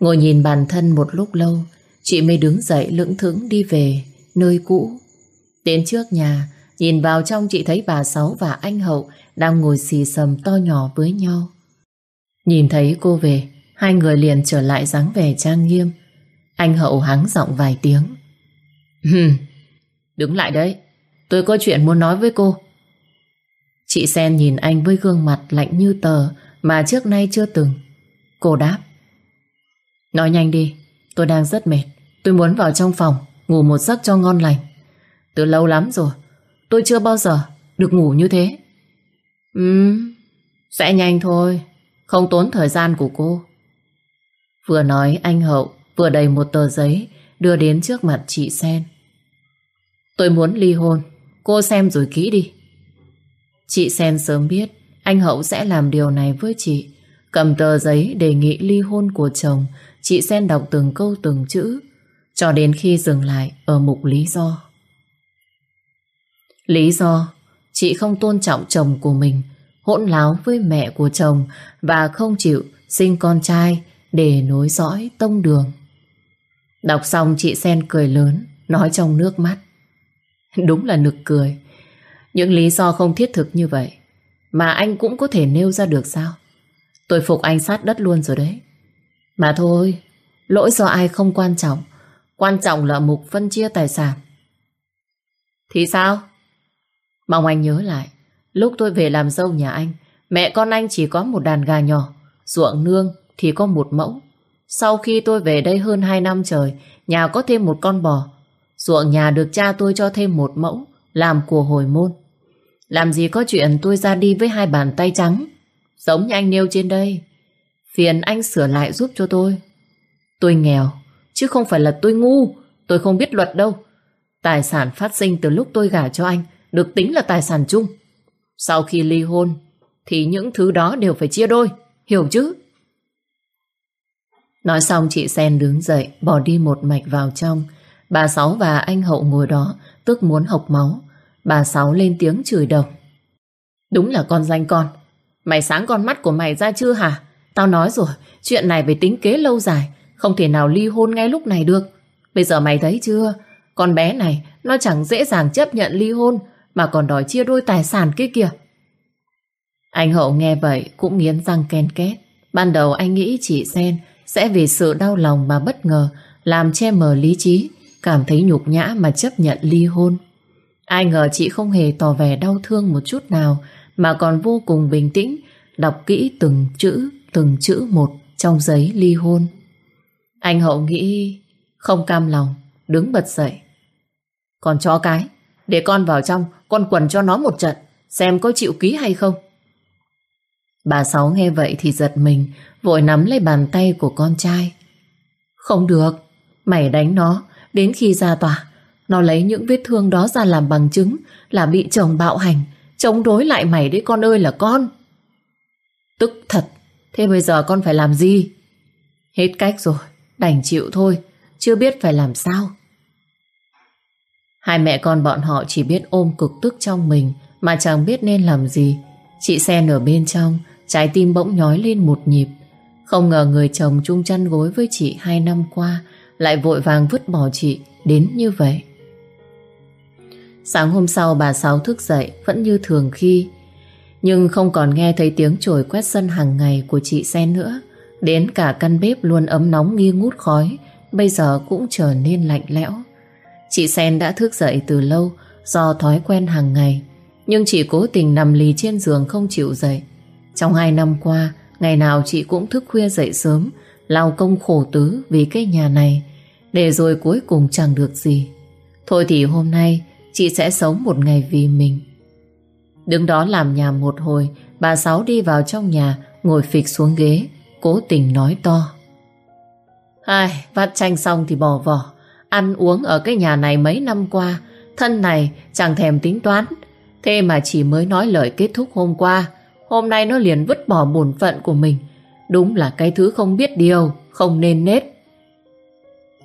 Ngồi nhìn bản thân một lúc lâu, chị mới đứng dậy lững thững đi về nơi cũ. Đến trước nhà, nhìn vào trong chị thấy bà Sáu và anh Hậu đang ngồi xì sầm to nhỏ với nhau. Nhìn thấy cô về, hai người liền trở lại dáng vẻ trang nghiêm. Anh Hậu hắng giọng vài tiếng. Đứng lại đấy, tôi có chuyện muốn nói với cô. Chị Sen nhìn anh với gương mặt lạnh như tờ mà trước nay chưa từng. Cô đáp. Nói nhanh đi, tôi đang rất mệt. Tôi muốn vào trong phòng, ngủ một giấc cho ngon lành. Từ lâu lắm rồi, tôi chưa bao giờ được ngủ như thế. Ừm, sẽ nhanh thôi, không tốn thời gian của cô. Vừa nói anh Hậu vừa đầy một tờ giấy đưa đến trước mặt chị Sen. Tôi muốn ly hôn, cô xem rồi kỹ đi. Chị Sen sớm biết anh Hậu sẽ làm điều này với chị. Cầm tờ giấy đề nghị ly hôn của chồng, chị Sen đọc từng câu từng chữ, cho đến khi dừng lại ở mục lý do. Lý do, chị không tôn trọng chồng của mình, hỗn láo với mẹ của chồng và không chịu sinh con trai để nối dõi tông đường. Đọc xong chị Sen cười lớn, nói trong nước mắt. Đúng là nực cười. Những lý do không thiết thực như vậy mà anh cũng có thể nêu ra được sao? Tôi phục anh sát đất luôn rồi đấy. Mà thôi, lỗi do ai không quan trọng. Quan trọng là mục phân chia tài sản. Thì sao? Mong anh nhớ lại, lúc tôi về làm dâu nhà anh, mẹ con anh chỉ có một đàn gà nhỏ, ruộng nương thì có một mẫu. Sau khi tôi về đây hơn 2 năm trời, nhà có thêm một con bò. Ruộng nhà được cha tôi cho thêm một mẫu, làm của hồi môn. Làm gì có chuyện tôi ra đi với hai bàn tay trắng, giống như anh nêu trên đây. Phiền anh sửa lại giúp cho tôi. Tôi nghèo, chứ không phải là tôi ngu, tôi không biết luật đâu. Tài sản phát sinh từ lúc tôi gả cho anh được tính là tài sản chung. Sau khi ly hôn, thì những thứ đó đều phải chia đôi, hiểu chứ? Nói xong chị Sen đứng dậy, bỏ đi một mạch vào trong. Bà Sáu và anh Hậu ngồi đó, tức muốn hộc máu. Bà Sáu lên tiếng chửi đồng. Đúng là con danh con. Mày sáng con mắt của mày ra chưa hả? Tao nói rồi, chuyện này phải tính kế lâu dài, không thể nào ly hôn ngay lúc này được. Bây giờ mày thấy chưa? Con bé này, nó chẳng dễ dàng chấp nhận ly hôn, mà còn đòi chia đôi tài sản kia kìa. Anh Hậu nghe vậy cũng nghiến răng ken két. Ban đầu anh nghĩ chị Sen sẽ vì sự đau lòng mà bất ngờ làm che mờ lý trí, cảm thấy nhục nhã mà chấp nhận ly hôn. Ai ngờ chị không hề tỏ vẻ đau thương một chút nào mà còn vô cùng bình tĩnh đọc kỹ từng chữ, từng chữ một trong giấy ly hôn. Anh Hậu nghĩ không cam lòng, đứng bật dậy. Còn chó cái, để con vào trong, con quần cho nó một trận, xem có chịu ký hay không. Bà Sáu nghe vậy thì giật mình, vội nắm lấy bàn tay của con trai. Không được, mày đánh nó, đến khi ra tòa, nó lấy những vết thương đó ra làm bằng chứng là bị chồng bạo hành, chống đối lại mày đấy con ơi là con. Tức thật, thế bây giờ con phải làm gì? Hết cách rồi, đành chịu thôi, chưa biết phải làm sao. Hai mẹ con bọn họ chỉ biết ôm cực tức trong mình mà chẳng biết nên làm gì. Chị Sen ở bên trong, trái tim bỗng nhói lên một nhịp. Không ngờ người chồng chung chăn gối với chị hai năm qua lại vội vàng vứt bỏ chị đến như vậy. Sáng hôm sau bà Sáu thức dậy vẫn như thường khi nhưng không còn nghe thấy tiếng chổi quét sân hàng ngày của chị Sen nữa. Đến cả căn bếp luôn ấm nóng nghi ngút khói bây giờ cũng trở nên lạnh lẽo. Chị Sen đã thức dậy từ lâu do thói quen hàng ngày nhưng chị cố tình nằm lì trên giường không chịu dậy. Trong hai năm qua ngày nào chị cũng thức khuya dậy sớm lao công khổ tứ vì cái nhà này để rồi cuối cùng chẳng được gì. Thôi thì hôm nay chị sẽ sống một ngày vì mình. Đứng đó làm nhà một hồi, bà Sáu đi vào trong nhà, ngồi phịch xuống ghế, cố tình nói to. Ai, vắt chanh xong thì bỏ vỏ. Ăn uống ở cái nhà này mấy năm qua, thân này chẳng thèm tính toán. Thế mà chỉ mới nói lời kết thúc hôm qua, hôm nay nó liền vứt bỏ bổn phận của mình. Đúng là cái thứ không biết điều, không nên nết.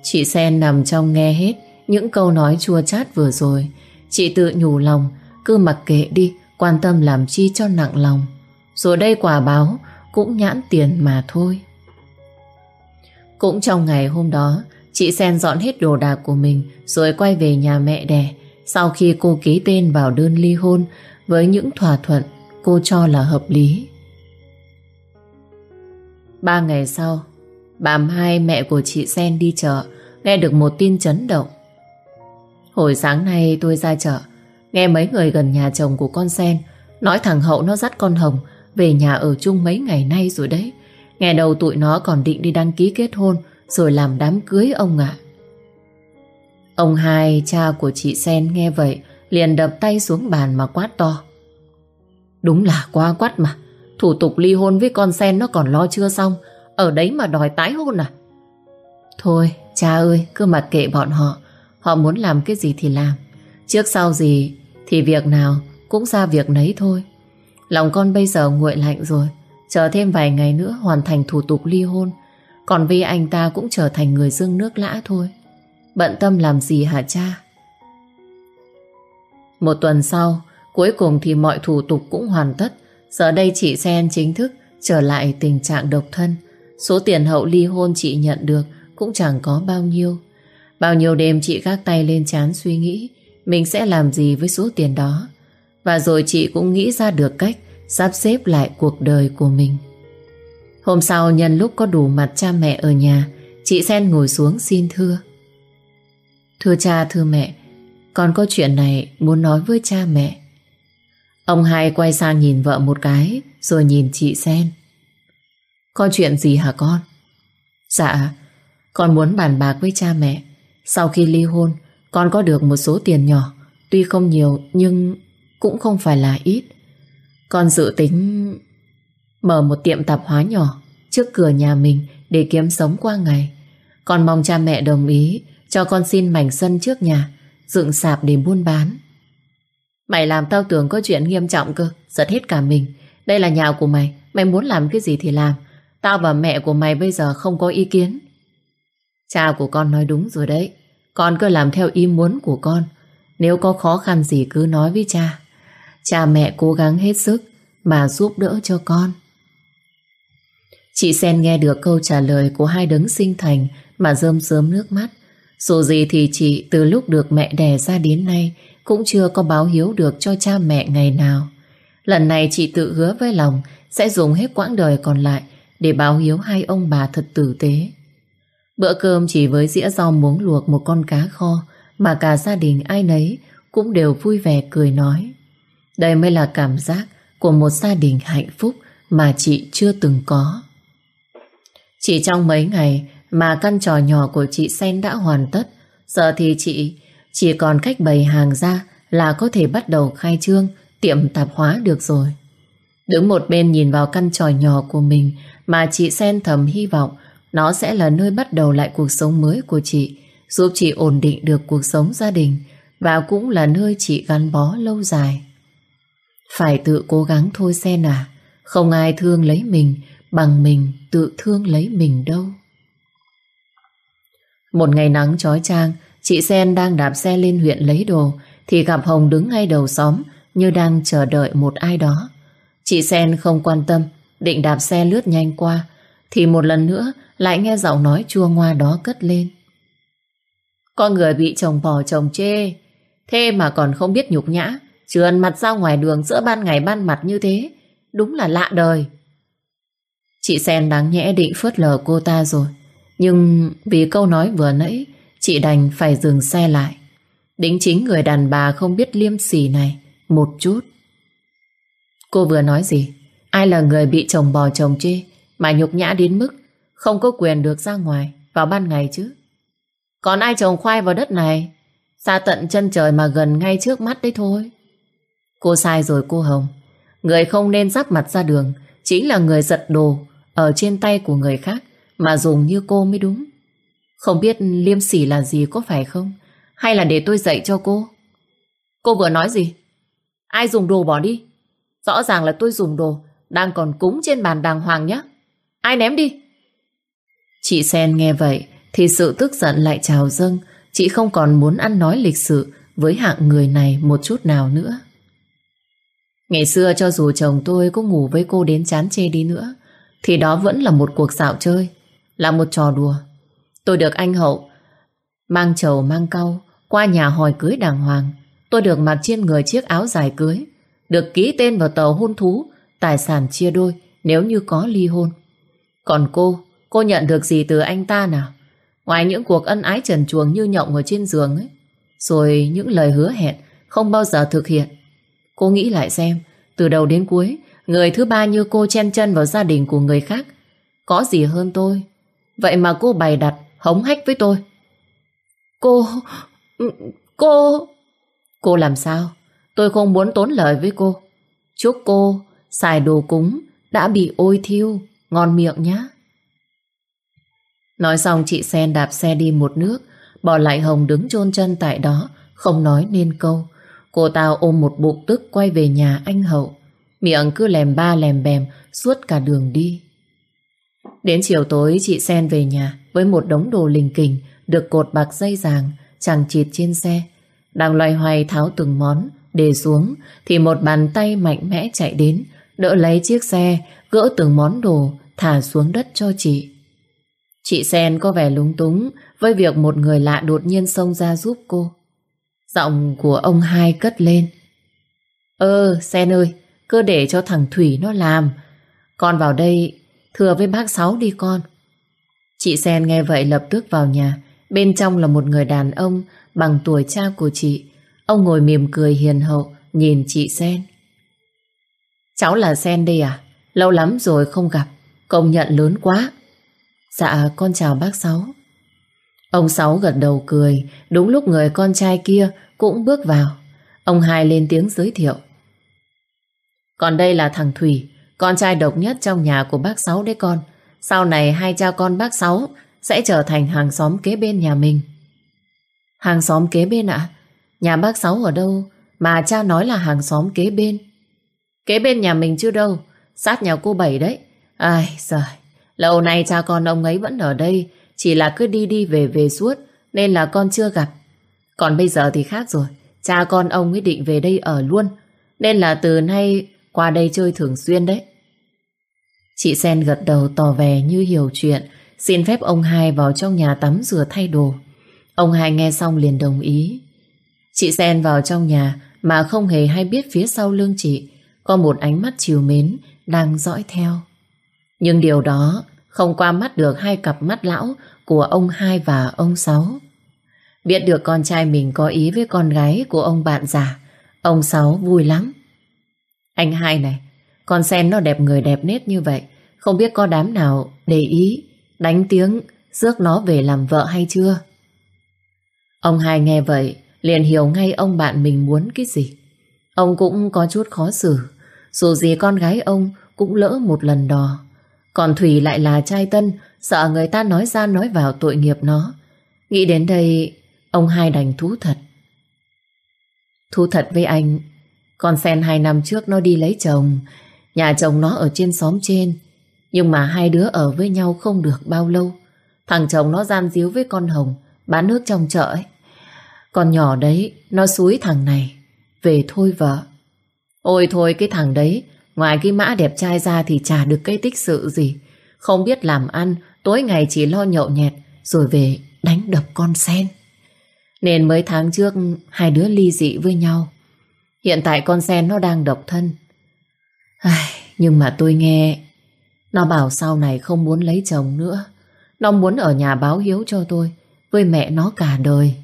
Chị Sen nằm trong nghe hết những câu nói chua chát vừa rồi. Chị tự nhủ lòng, cứ mặc kệ đi, quan tâm làm chi cho nặng lòng. Rồi đây quả báo cũng nhãn tiền mà thôi. Cũng trong ngày hôm đó, chị Sen dọn hết đồ đạc của mình rồi quay về nhà mẹ đẻ. Sau khi cô ký tên vào đơn ly hôn với những thỏa thuận cô cho là hợp lý. Ba ngày sau, bà hai mẹ của chị Sen đi chợ nghe được một tin chấn động. Hồi sáng nay tôi ra chợ, nghe mấy người gần nhà chồng của con Sen nói thằng Hậu nó dắt con Hồng về nhà ở chung mấy ngày nay rồi đấy. Nghe đầu tụi nó còn định đi đăng ký kết hôn rồi làm đám cưới ông ạ. Ông hai, cha của chị Sen nghe vậy liền đập tay xuống bàn mà quát to. Đúng là quá quát mà. Thủ tục ly hôn với con Sen nó còn lo chưa xong. Ở đấy mà đòi tái hôn à? Thôi, cha ơi, cứ mặc kệ bọn họ. Họ muốn làm cái gì thì làm. Trước sau gì thì việc nào cũng ra việc nấy thôi. Lòng con bây giờ nguội lạnh rồi. Chờ thêm vài ngày nữa hoàn thành thủ tục ly hôn. Còn vì anh ta cũng trở thành người dương nước lã thôi. Bận tâm làm gì hả cha? Một tuần sau, cuối cùng thì mọi thủ tục cũng hoàn tất. Giờ đây chị Sen chính thức trở lại tình trạng độc thân. Số tiền hậu ly hôn chị nhận được cũng chẳng có bao nhiêu. Bao nhiêu đêm chị gác tay lên chán suy nghĩ mình sẽ làm gì với số tiền đó. Và rồi chị cũng nghĩ ra được cách sắp xếp lại cuộc đời của mình. Hôm sau nhân lúc có đủ mặt cha mẹ ở nhà, chị Sen ngồi xuống xin thưa. Thưa cha, thưa mẹ, con có chuyện này muốn nói với cha mẹ. Ông hai quay sang nhìn vợ một cái, rồi nhìn chị Sen. Có chuyện gì hả con? Dạ, con muốn bàn bạc với cha mẹ. Sau khi ly hôn, con có được một số tiền nhỏ, tuy không nhiều nhưng cũng không phải là ít. Con dự tính mở một tiệm tạp hóa nhỏ trước cửa nhà mình để kiếm sống qua ngày. Con mong cha mẹ đồng ý cho con xin mảnh sân trước nhà, dựng sạp để buôn bán. Mày làm tao tưởng có chuyện nghiêm trọng cơ, giật hết cả mình. Đây là nhà của mày, mày muốn làm cái gì thì làm. Tao và mẹ của mày bây giờ không có ý kiến. Cha của con nói đúng rồi đấy. Con cứ làm theo ý muốn của con. Nếu có khó khăn gì cứ nói với cha. Cha mẹ cố gắng hết sức mà giúp đỡ cho con. Chị Sen nghe được câu trả lời của hai đấng sinh thành mà rơm rớm nước mắt. Dù gì thì chị từ lúc được mẹ đẻ ra đến nay cũng chưa có báo hiếu được cho cha mẹ ngày nào. Lần này chị tự hứa với lòng sẽ dùng hết quãng đời còn lại để báo hiếu hai ông bà thật tử tế. Bữa cơm chỉ với dĩa rau muống luộc một con cá kho mà cả gia đình ai nấy cũng đều vui vẻ cười nói. Đây mới là cảm giác của một gia đình hạnh phúc mà chị chưa từng có. Chỉ trong mấy ngày mà căn trò nhỏ của chị Sen đã hoàn tất, giờ thì chị chỉ còn cách bày hàng ra là có thể bắt đầu khai trương tiệm tạp hóa được rồi. Đứng một bên nhìn vào căn tròi nhỏ của mình mà chị Sen thầm hy vọng nó sẽ là nơi bắt đầu lại cuộc sống mới của chị, giúp chị ổn định được cuộc sống gia đình và cũng là nơi chị gắn bó lâu dài. Phải tự cố gắng thôi Sen à, không ai thương lấy mình bằng mình tự thương lấy mình đâu. Một ngày nắng chói chang, chị Sen đang đạp xe lên huyện lấy đồ thì gặp Hồng đứng ngay đầu xóm như đang chờ đợi một ai đó. Chị Sen không quan tâm, định đạp xe lướt nhanh qua thì một lần nữa lại nghe giọng nói chua ngoa đó cất lên. Con người bị chồng bỏ chồng chê, thế mà còn không biết nhục nhã, trườn mặt ra ngoài đường giữa ban ngày ban mặt như thế, đúng là lạ đời. Chị Sen đáng nhẽ định phớt lờ cô ta rồi, nhưng vì câu nói vừa nãy, chị đành phải dừng xe lại. Đính chính người đàn bà không biết liêm sỉ này một chút. Cô vừa nói gì? Ai là người bị chồng bò chồng chê mà nhục nhã đến mức không có quyền được ra ngoài vào ban ngày chứ. Còn ai trồng khoai vào đất này xa tận chân trời mà gần ngay trước mắt đấy thôi. Cô sai rồi cô Hồng. Người không nên giáp mặt ra đường chính là người giật đồ ở trên tay của người khác mà dùng như cô mới đúng. Không biết liêm sỉ là gì có phải không? Hay là để tôi dạy cho cô? Cô vừa nói gì? Ai dùng đồ bỏ đi? Rõ ràng là tôi dùng đồ đang còn cúng trên bàn đàng hoàng nhé. Ai ném đi? Chị Sen nghe vậy thì sự tức giận lại trào dâng. Chị không còn muốn ăn nói lịch sự với hạng người này một chút nào nữa. Ngày xưa cho dù chồng tôi có ngủ với cô đến chán chê đi nữa thì đó vẫn là một cuộc dạo chơi là một trò đùa. Tôi được anh Hậu mang trầu mang cau qua nhà hỏi cưới đàng hoàng. Tôi được mặc trên người chiếc áo dài cưới được ký tên vào tờ hôn thú tài sản chia đôi nếu như có ly hôn. Còn cô, cô nhận được gì từ anh ta nào? Ngoài những cuộc ân ái trần chuồng như nhộng ở trên giường ấy, rồi những lời hứa hẹn không bao giờ thực hiện. Cô nghĩ lại xem, từ đầu đến cuối, người thứ ba như cô chen chân vào gia đình của người khác, có gì hơn tôi. Vậy mà cô bày đặt, hống hách với tôi. Cô... Cô... Cô làm sao? Tôi không muốn tốn lời với cô. Chúc cô xài đồ cúng đã bị ôi thiêu, ngon miệng nhá. Nói xong chị Sen đạp xe đi một nước, bỏ lại Hồng đứng chôn chân tại đó, không nói nên câu. Cô tao ôm một bụng tức quay về nhà anh Hậu. Miệng cứ lèm ba lèm bèm suốt cả đường đi. Đến chiều tối chị Sen về nhà với một đống đồ lình kình được cột bạc dây ràng, chẳng chịt trên xe. Đang loay hoay tháo từng món, để xuống thì một bàn tay mạnh mẽ chạy đến, đỡ lấy chiếc xe, gỡ từng món đồ, thả xuống đất cho chị. Chị Sen có vẻ lúng túng với việc một người lạ đột nhiên xông ra giúp cô. Giọng của ông hai cất lên. Ơ, Sen ơi, cứ để cho thằng Thủy nó làm. Con vào đây thừa với bác Sáu đi con. Chị Sen nghe vậy lập tức vào nhà. Bên trong là một người đàn ông bằng tuổi cha của chị. Ông ngồi mỉm cười hiền hậu, nhìn chị Sen. Cháu là Sen đây à? Lâu lắm rồi không gặp, công nhận lớn quá. Dạ, con chào bác Sáu. Ông Sáu gật đầu cười, đúng lúc người con trai kia cũng bước vào. Ông hai lên tiếng giới thiệu. Còn đây là thằng Thủy, con trai độc nhất trong nhà của bác Sáu đấy con. Sau này hai cha con bác Sáu sẽ trở thành hàng xóm kế bên nhà mình. Hàng xóm kế bên ạ? Nhà bác Sáu ở đâu mà cha nói là hàng xóm kế bên? Kế bên nhà mình chưa đâu, sát nhà cô Bảy đấy. Ai giời, lâu nay cha con ông ấy vẫn ở đây, chỉ là cứ đi đi về về suốt, nên là con chưa gặp. Còn bây giờ thì khác rồi, cha con ông ấy định về đây ở luôn, nên là từ nay qua đây chơi thường xuyên đấy. Chị Sen gật đầu tỏ vẻ như hiểu chuyện, xin phép ông hai vào trong nhà tắm rửa thay đồ. Ông hai nghe xong liền đồng ý. Chị Sen vào trong nhà mà không hề hay biết phía sau lưng chị có một ánh mắt chiều mến đang dõi theo. Nhưng điều đó không qua mắt được hai cặp mắt lão của ông hai và ông sáu. Biết được con trai mình có ý với con gái của ông bạn già, ông sáu vui lắm. Anh hai này, con sen nó đẹp người đẹp nết như vậy, không biết có đám nào để ý, đánh tiếng, rước nó về làm vợ hay chưa? Ông hai nghe vậy, liền hiểu ngay ông bạn mình muốn cái gì. Ông cũng có chút khó xử, dù gì con gái ông cũng lỡ một lần đò. Còn Thủy lại là trai tân, sợ người ta nói ra nói vào tội nghiệp nó. Nghĩ đến đây, ông hai đành thú thật. Thú thật với anh, con sen hai năm trước nó đi lấy chồng, nhà chồng nó ở trên xóm trên. Nhưng mà hai đứa ở với nhau không được bao lâu. Thằng chồng nó gian díu với con Hồng, bán nước trong chợ ấy. Con nhỏ đấy, nó suối thằng này. Về thôi vợ. Ôi thôi cái thằng đấy, ngoài cái mã đẹp trai ra thì chả được cái tích sự gì. Không biết làm ăn, tối ngày chỉ lo nhậu nhẹt, rồi về đánh đập con sen. Nên mấy tháng trước, hai đứa ly dị với nhau. Hiện tại con sen nó đang độc thân. Ai, nhưng mà tôi nghe, nó bảo sau này không muốn lấy chồng nữa. Nó muốn ở nhà báo hiếu cho tôi, với mẹ nó cả đời.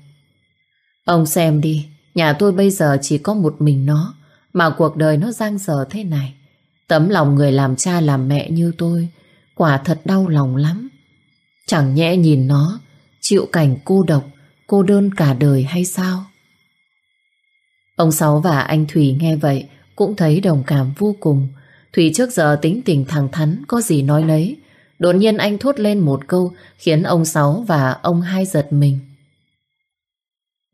Ông xem đi, nhà tôi bây giờ chỉ có một mình nó, mà cuộc đời nó giang dở thế này. Tấm lòng người làm cha làm mẹ như tôi, quả thật đau lòng lắm. Chẳng nhẽ nhìn nó, chịu cảnh cô độc, cô đơn cả đời hay sao? Ông Sáu và anh Thủy nghe vậy cũng thấy đồng cảm vô cùng. Thủy trước giờ tính tình thẳng thắn, có gì nói lấy. Đột nhiên anh thốt lên một câu khiến ông Sáu và ông hai giật mình.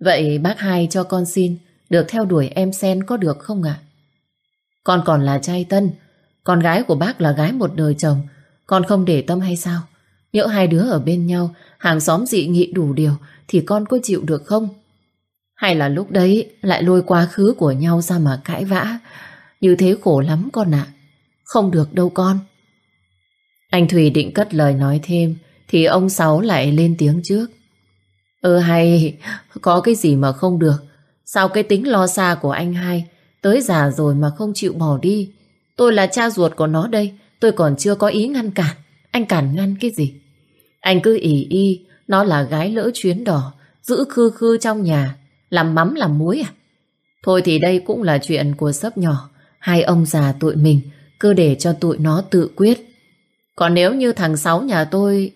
Vậy bác hai cho con xin được theo đuổi em Sen có được không ạ? Con còn là trai tân, con gái của bác là gái một đời chồng, con không để tâm hay sao? Nhỡ hai đứa ở bên nhau, hàng xóm dị nghị đủ điều thì con có chịu được không? Hay là lúc đấy lại lôi quá khứ của nhau ra mà cãi vã? Như thế khổ lắm con ạ. Không được đâu con. Anh Thùy định cất lời nói thêm thì ông Sáu lại lên tiếng trước. Ừ hay, có cái gì mà không được. Sao cái tính lo xa của anh hai tới già rồi mà không chịu bỏ đi. Tôi là cha ruột của nó đây, tôi còn chưa có ý ngăn cản. Anh cản ngăn cái gì? Anh cứ ỉ y, Nó là gái lỡ chuyến đỏ, giữ khư khư trong nhà, làm mắm làm muối à? Thôi thì đây cũng là chuyện của sấp nhỏ. Hai ông già tụi mình cứ để cho tụi nó tự quyết. Còn nếu như thằng Sáu nhà tôi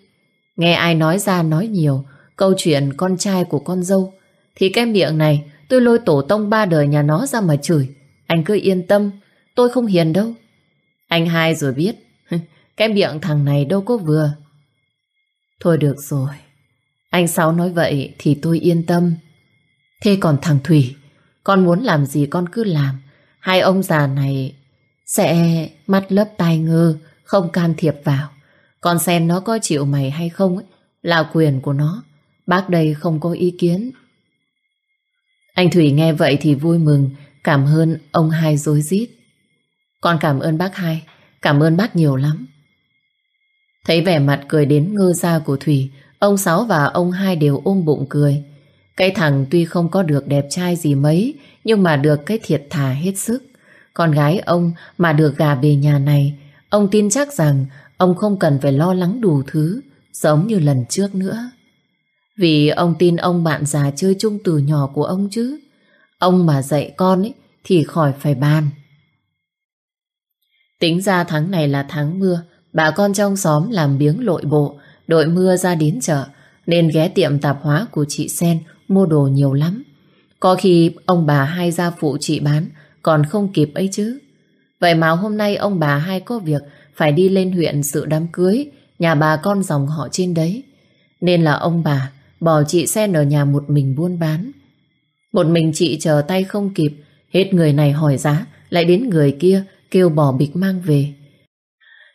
nghe ai nói ra nói nhiều câu chuyện con trai của con dâu thì cái miệng này tôi lôi tổ tông ba đời nhà nó ra mà chửi. Anh cứ yên tâm, tôi không hiền đâu. Anh hai rồi biết, cái miệng thằng này đâu có vừa. Thôi được rồi, anh Sáu nói vậy thì tôi yên tâm. Thế còn thằng Thủy, con muốn làm gì con cứ làm. Hai ông già này sẽ mắt lấp tai ngơ, không can thiệp vào. con xem nó có chịu mày hay không ấy, là quyền của nó. Bác đây không có ý kiến. Anh Thủy nghe vậy thì vui mừng, cảm ơn ông hai dối rít Con cảm ơn bác hai, cảm ơn bác nhiều lắm. Thấy vẻ mặt cười đến ngơ ra của Thủy, ông Sáu và ông hai đều ôm bụng cười. Cái thằng tuy không có được đẹp trai gì mấy, nhưng mà được cái thiệt thà hết sức. Con gái ông mà được gà về nhà này, ông tin chắc rằng ông không cần phải lo lắng đủ thứ, giống như lần trước nữa. Vì ông tin ông bạn già chơi chung từ nhỏ của ông chứ. Ông mà dạy con ấy, thì khỏi phải bàn. Tính ra tháng này là tháng mưa, bà con trong xóm làm biếng lội bộ, đội mưa ra đến chợ, nên ghé tiệm tạp hóa của chị Sen mua đồ nhiều lắm. Có khi ông bà hai ra phụ chị bán, còn không kịp ấy chứ. Vậy mà hôm nay ông bà hai có việc phải đi lên huyện sự đám cưới, nhà bà con dòng họ trên đấy. Nên là ông bà bỏ chị Sen ở nhà một mình buôn bán. Một mình chị chờ tay không kịp, hết người này hỏi giá, lại đến người kia kêu bỏ bịch mang về.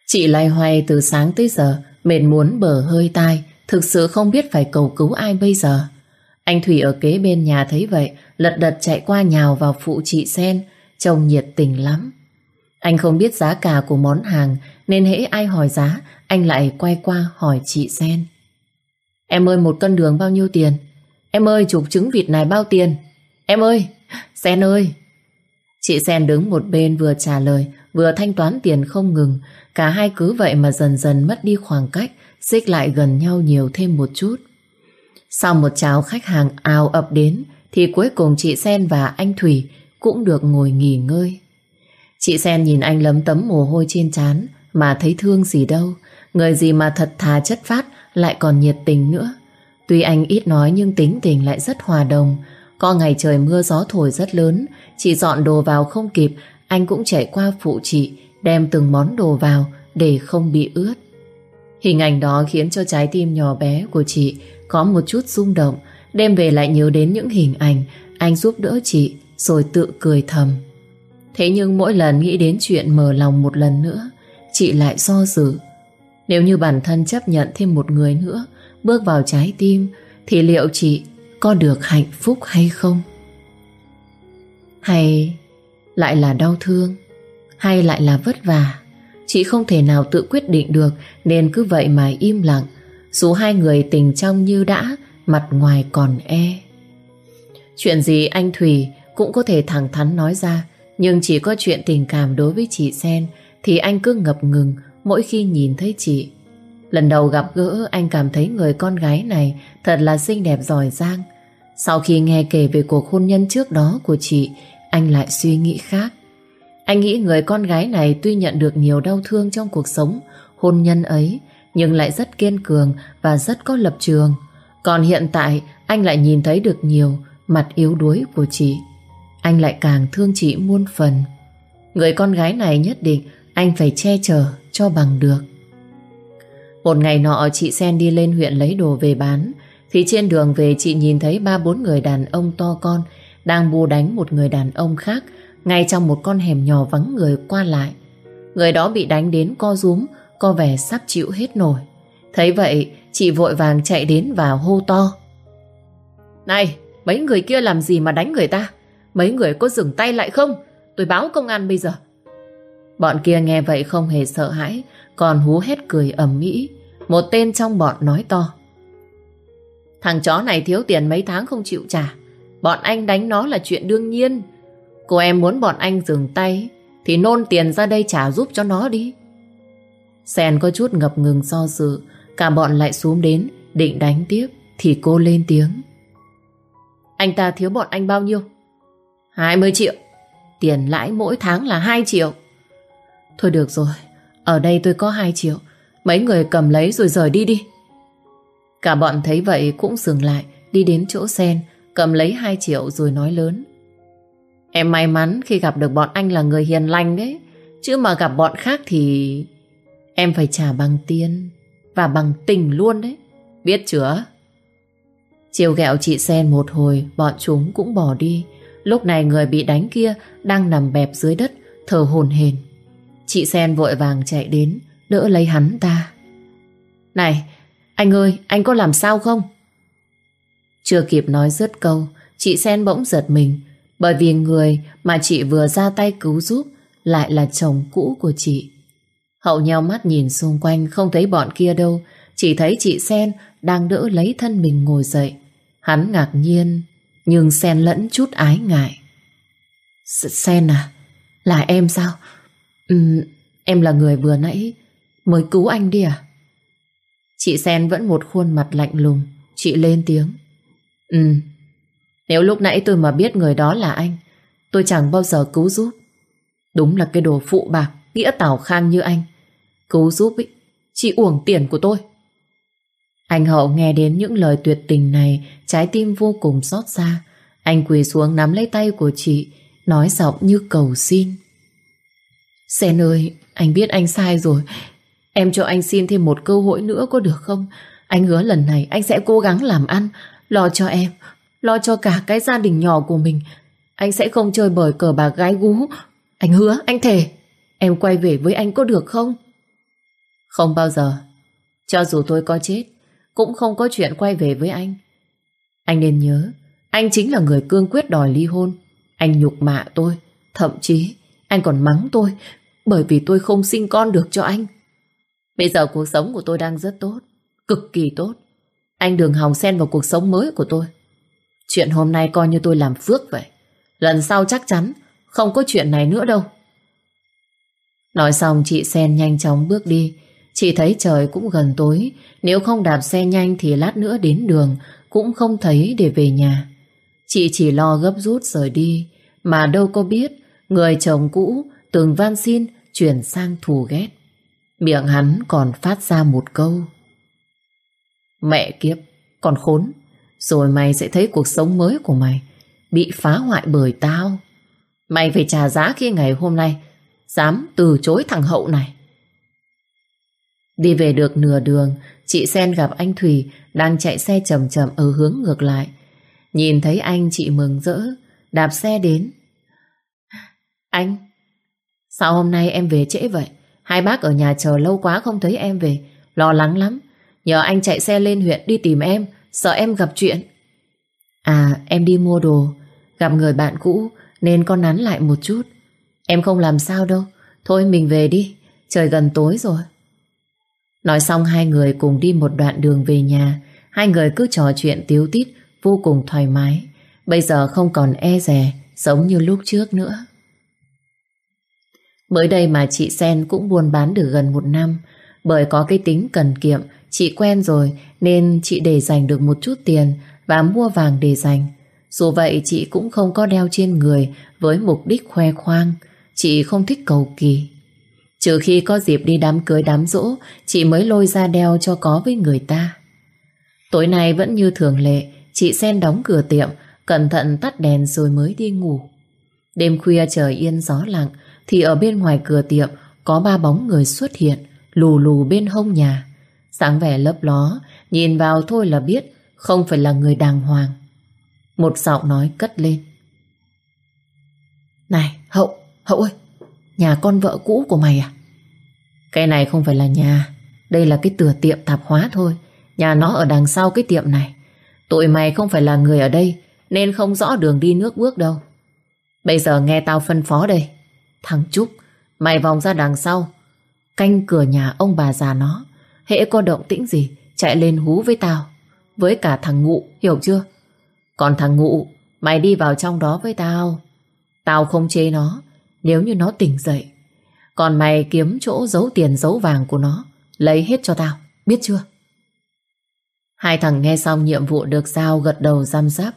Chị lai hoay từ sáng tới giờ, mệt muốn bờ hơi tai, thực sự không biết phải cầu cứu ai bây giờ. Anh Thủy ở kế bên nhà thấy vậy, lật đật chạy qua nhào vào phụ chị Sen, trông nhiệt tình lắm. Anh không biết giá cả của món hàng, nên hễ ai hỏi giá, anh lại quay qua hỏi chị Sen. Em ơi một cân đường bao nhiêu tiền? Em ơi chục trứng vịt này bao tiền? Em ơi, Sen ơi! Chị Sen đứng một bên vừa trả lời, vừa thanh toán tiền không ngừng. Cả hai cứ vậy mà dần dần mất đi khoảng cách, xích lại gần nhau nhiều thêm một chút. Sau một cháo khách hàng ào ập đến, thì cuối cùng chị Sen và anh Thủy cũng được ngồi nghỉ ngơi. Chị Sen nhìn anh lấm tấm mồ hôi trên trán mà thấy thương gì đâu. Người gì mà thật thà chất phát lại còn nhiệt tình nữa. Tuy anh ít nói nhưng tính tình lại rất hòa đồng. Có ngày trời mưa gió thổi rất lớn, chị dọn đồ vào không kịp, anh cũng chạy qua phụ chị, đem từng món đồ vào để không bị ướt. Hình ảnh đó khiến cho trái tim nhỏ bé của chị có một chút rung động, đem về lại nhớ đến những hình ảnh anh giúp đỡ chị rồi tự cười thầm. Thế nhưng mỗi lần nghĩ đến chuyện mở lòng một lần nữa, chị lại do dự. Nếu như bản thân chấp nhận thêm một người nữa bước vào trái tim thì liệu chị có được hạnh phúc hay không? Hay lại là đau thương? Hay lại là vất vả? Chị không thể nào tự quyết định được nên cứ vậy mà im lặng. Dù hai người tình trong như đã, mặt ngoài còn e. Chuyện gì anh Thủy cũng có thể thẳng thắn nói ra, nhưng chỉ có chuyện tình cảm đối với chị Sen thì anh cứ ngập ngừng mỗi khi nhìn thấy chị. Lần đầu gặp gỡ anh cảm thấy người con gái này thật là xinh đẹp giỏi giang. Sau khi nghe kể về cuộc hôn nhân trước đó của chị, anh lại suy nghĩ khác. Anh nghĩ người con gái này tuy nhận được nhiều đau thương trong cuộc sống hôn nhân ấy, nhưng lại rất kiên cường và rất có lập trường. Còn hiện tại, anh lại nhìn thấy được nhiều mặt yếu đuối của chị. Anh lại càng thương chị muôn phần. Người con gái này nhất định anh phải che chở cho bằng được. Một ngày nọ chị Sen đi lên huyện lấy đồ về bán thì trên đường về chị nhìn thấy ba bốn người đàn ông to con đang bù đánh một người đàn ông khác ngay trong một con hẻm nhỏ vắng người qua lại. Người đó bị đánh đến co rúm, có vẻ sắp chịu hết nổi. Thấy vậy, chị vội vàng chạy đến và hô to. Này, mấy người kia làm gì mà đánh người ta? Mấy người có dừng tay lại không? Tôi báo công an bây giờ. Bọn kia nghe vậy không hề sợ hãi, còn hú hét cười ầm ĩ. Một tên trong bọn nói to. Thằng chó này thiếu tiền mấy tháng không chịu trả. Bọn anh đánh nó là chuyện đương nhiên. Cô em muốn bọn anh dừng tay thì nôn tiền ra đây trả giúp cho nó đi. Sen có chút ngập ngừng do dự, cả bọn lại xuống đến, định đánh tiếp thì cô lên tiếng. Anh ta thiếu bọn anh bao nhiêu? 20 triệu. Tiền lãi mỗi tháng là 2 triệu. Thôi được rồi, ở đây tôi có 2 triệu. Mấy người cầm lấy rồi rời đi đi. Cả bọn thấy vậy cũng dừng lại, đi đến chỗ sen, cầm lấy 2 triệu rồi nói lớn. Em may mắn khi gặp được bọn anh là người hiền lành đấy. Chứ mà gặp bọn khác thì... Em phải trả bằng tiền và bằng tình luôn đấy. Biết chưa? Chiều gẹo chị Sen một hồi, bọn chúng cũng bỏ đi. Lúc này người bị đánh kia đang nằm bẹp dưới đất, thở hồn hền. Chị Sen vội vàng chạy đến, đỡ lấy hắn ta. Này, anh ơi, anh có làm sao không? Chưa kịp nói dứt câu, chị Sen bỗng giật mình, bởi vì người mà chị vừa ra tay cứu giúp lại là chồng cũ của chị. Hậu nhau mắt nhìn xung quanh không thấy bọn kia đâu, chỉ thấy chị Sen đang đỡ lấy thân mình ngồi dậy. Hắn ngạc nhiên, nhưng Sen lẫn chút ái ngại. Sen à, là em sao? Ừ, em là người vừa nãy mới cứu anh đi à? Chị Sen vẫn một khuôn mặt lạnh lùng, chị lên tiếng. Ừ, nếu lúc nãy tôi mà biết người đó là anh, tôi chẳng bao giờ cứu giúp. Đúng là cái đồ phụ bạc, nghĩa tảo khang như anh. Cứu giúp ý, chị uổng tiền của tôi. Anh Hậu nghe đến những lời tuyệt tình này, trái tim vô cùng xót xa. Anh quỳ xuống nắm lấy tay của chị, nói giọng như cầu xin. Sen ơi, anh biết anh sai rồi. Em cho anh xin thêm một cơ hội nữa có được không? Anh hứa lần này anh sẽ cố gắng làm ăn, lo cho em, lo cho cả cái gia đình nhỏ của mình. Anh sẽ không chơi bời cờ bạc gái gú. Anh hứa, anh thề. Em quay về với anh có được không? Không bao giờ. Cho dù tôi có chết, cũng không có chuyện quay về với anh. Anh nên nhớ, anh chính là người cương quyết đòi ly hôn. Anh nhục mạ tôi, thậm chí anh còn mắng tôi bởi vì tôi không sinh con được cho anh. Bây giờ cuộc sống của tôi đang rất tốt, cực kỳ tốt. Anh đừng hòng xen vào cuộc sống mới của tôi. Chuyện hôm nay coi như tôi làm phước vậy. Lần sau chắc chắn không có chuyện này nữa đâu. Nói xong chị Sen nhanh chóng bước đi. Chị thấy trời cũng gần tối. Nếu không đạp xe nhanh thì lát nữa đến đường cũng không thấy để về nhà. Chị chỉ lo gấp rút rời đi. Mà đâu có biết người chồng cũ từng van xin chuyển sang thù ghét. Miệng hắn còn phát ra một câu. Mẹ kiếp, còn khốn. Rồi mày sẽ thấy cuộc sống mới của mày bị phá hoại bởi tao. Mày phải trả giá khi ngày hôm nay dám từ chối thằng Hậu này. Đi về được nửa đường, chị Sen gặp anh Thùy đang chạy xe chậm chậm ở hướng ngược lại. Nhìn thấy anh chị mừng rỡ, đạp xe đến. Anh, sao hôm nay em về trễ vậy? Hai bác ở nhà chờ lâu quá không thấy em về, lo lắng lắm. Nhờ anh chạy xe lên huyện đi tìm em, sợ em gặp chuyện. À, em đi mua đồ, gặp người bạn cũ nên con nắn lại một chút. Em không làm sao đâu, thôi mình về đi, trời gần tối rồi. Nói xong hai người cùng đi một đoạn đường về nhà, hai người cứ trò chuyện tiếu tít, vô cùng thoải mái. Bây giờ không còn e rè, giống như lúc trước nữa. Mới đây mà chị Sen cũng buôn bán được gần một năm, bởi có cái tính cần kiệm, chị quen rồi nên chị để dành được một chút tiền và mua vàng để dành. Dù vậy chị cũng không có đeo trên người với mục đích khoe khoang, chị không thích cầu kỳ. Trừ khi có dịp đi đám cưới đám rỗ chị mới lôi ra đeo cho có với người ta. Tối nay vẫn như thường lệ, chị Sen đóng cửa tiệm, cẩn thận tắt đèn rồi mới đi ngủ. Đêm khuya trời yên gió lặng, thì ở bên ngoài cửa tiệm có ba bóng người xuất hiện, lù lù bên hông nhà. Sáng vẻ lấp ló, nhìn vào thôi là biết không phải là người đàng hoàng. Một giọng nói cất lên. Này, Hậu, Hậu ơi, nhà con vợ cũ của mày à? Cái này không phải là nhà, đây là cái tửa tiệm tạp hóa thôi. Nhà nó ở đằng sau cái tiệm này. Tụi mày không phải là người ở đây, nên không rõ đường đi nước bước đâu. Bây giờ nghe tao phân phó đây. Thằng Trúc, mày vòng ra đằng sau, canh cửa nhà ông bà già nó. Hễ có động tĩnh gì, chạy lên hú với tao. Với cả thằng Ngụ, hiểu chưa? Còn thằng Ngụ, mày đi vào trong đó với tao. Tao không chế nó, nếu như nó tỉnh dậy. Còn mày kiếm chỗ giấu tiền giấu vàng của nó, lấy hết cho tao, biết chưa? Hai thằng nghe xong nhiệm vụ được giao gật đầu giam giáp.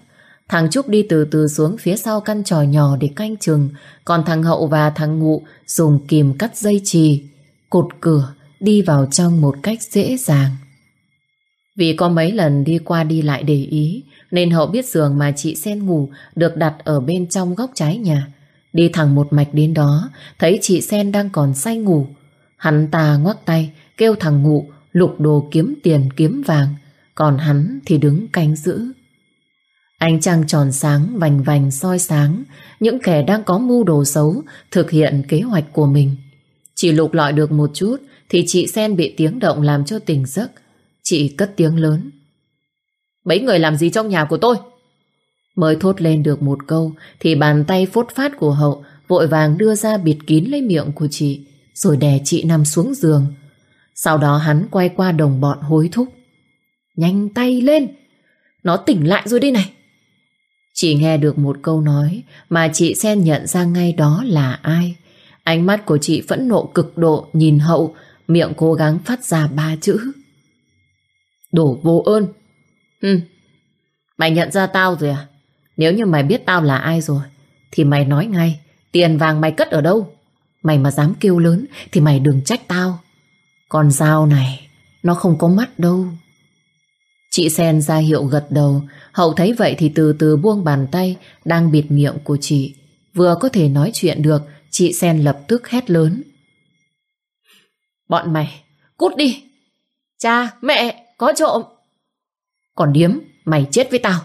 Thằng Trúc đi từ từ xuống phía sau căn tròi nhỏ để canh chừng, còn thằng Hậu và thằng Ngụ dùng kìm cắt dây chì, cột cửa, đi vào trong một cách dễ dàng. Vì có mấy lần đi qua đi lại để ý, nên Hậu biết giường mà chị Sen ngủ được đặt ở bên trong góc trái nhà. Đi thẳng một mạch đến đó, thấy chị Sen đang còn say ngủ. Hắn ta ngoắc tay, kêu thằng Ngụ lục đồ kiếm tiền kiếm vàng, còn hắn thì đứng canh giữ. Ánh trăng tròn sáng vành vành soi sáng những kẻ đang có mưu đồ xấu thực hiện kế hoạch của mình. Chỉ lục lọi được một chút thì chị Sen bị tiếng động làm cho tỉnh giấc. Chị cất tiếng lớn. Mấy người làm gì trong nhà của tôi? Mới thốt lên được một câu thì bàn tay phốt phát của Hậu vội vàng đưa ra bịt kín lấy miệng của chị rồi đè chị nằm xuống giường. Sau đó hắn quay qua đồng bọn hối thúc. Nhanh tay lên! Nó tỉnh lại rồi đây này! Chị nghe được một câu nói mà chị Sen nhận ra ngay đó là ai. Ánh mắt của chị phẫn nộ cực độ nhìn hậu, miệng cố gắng phát ra ba chữ. Đổ vô ơn. Hừm, mày nhận ra tao rồi à? Nếu như mày biết tao là ai rồi, thì mày nói ngay, tiền vàng mày cất ở đâu? Mày mà dám kêu lớn thì mày đừng trách tao. Con dao này, nó không có mắt đâu. Chị Sen ra hiệu gật đầu, Hậu thấy vậy thì từ từ buông bàn tay đang bịt miệng của chị. Vừa có thể nói chuyện được, chị Sen lập tức hét lớn. Bọn mày, cút đi! Cha, mẹ, có trộm! Còn điếm, mày chết với tao!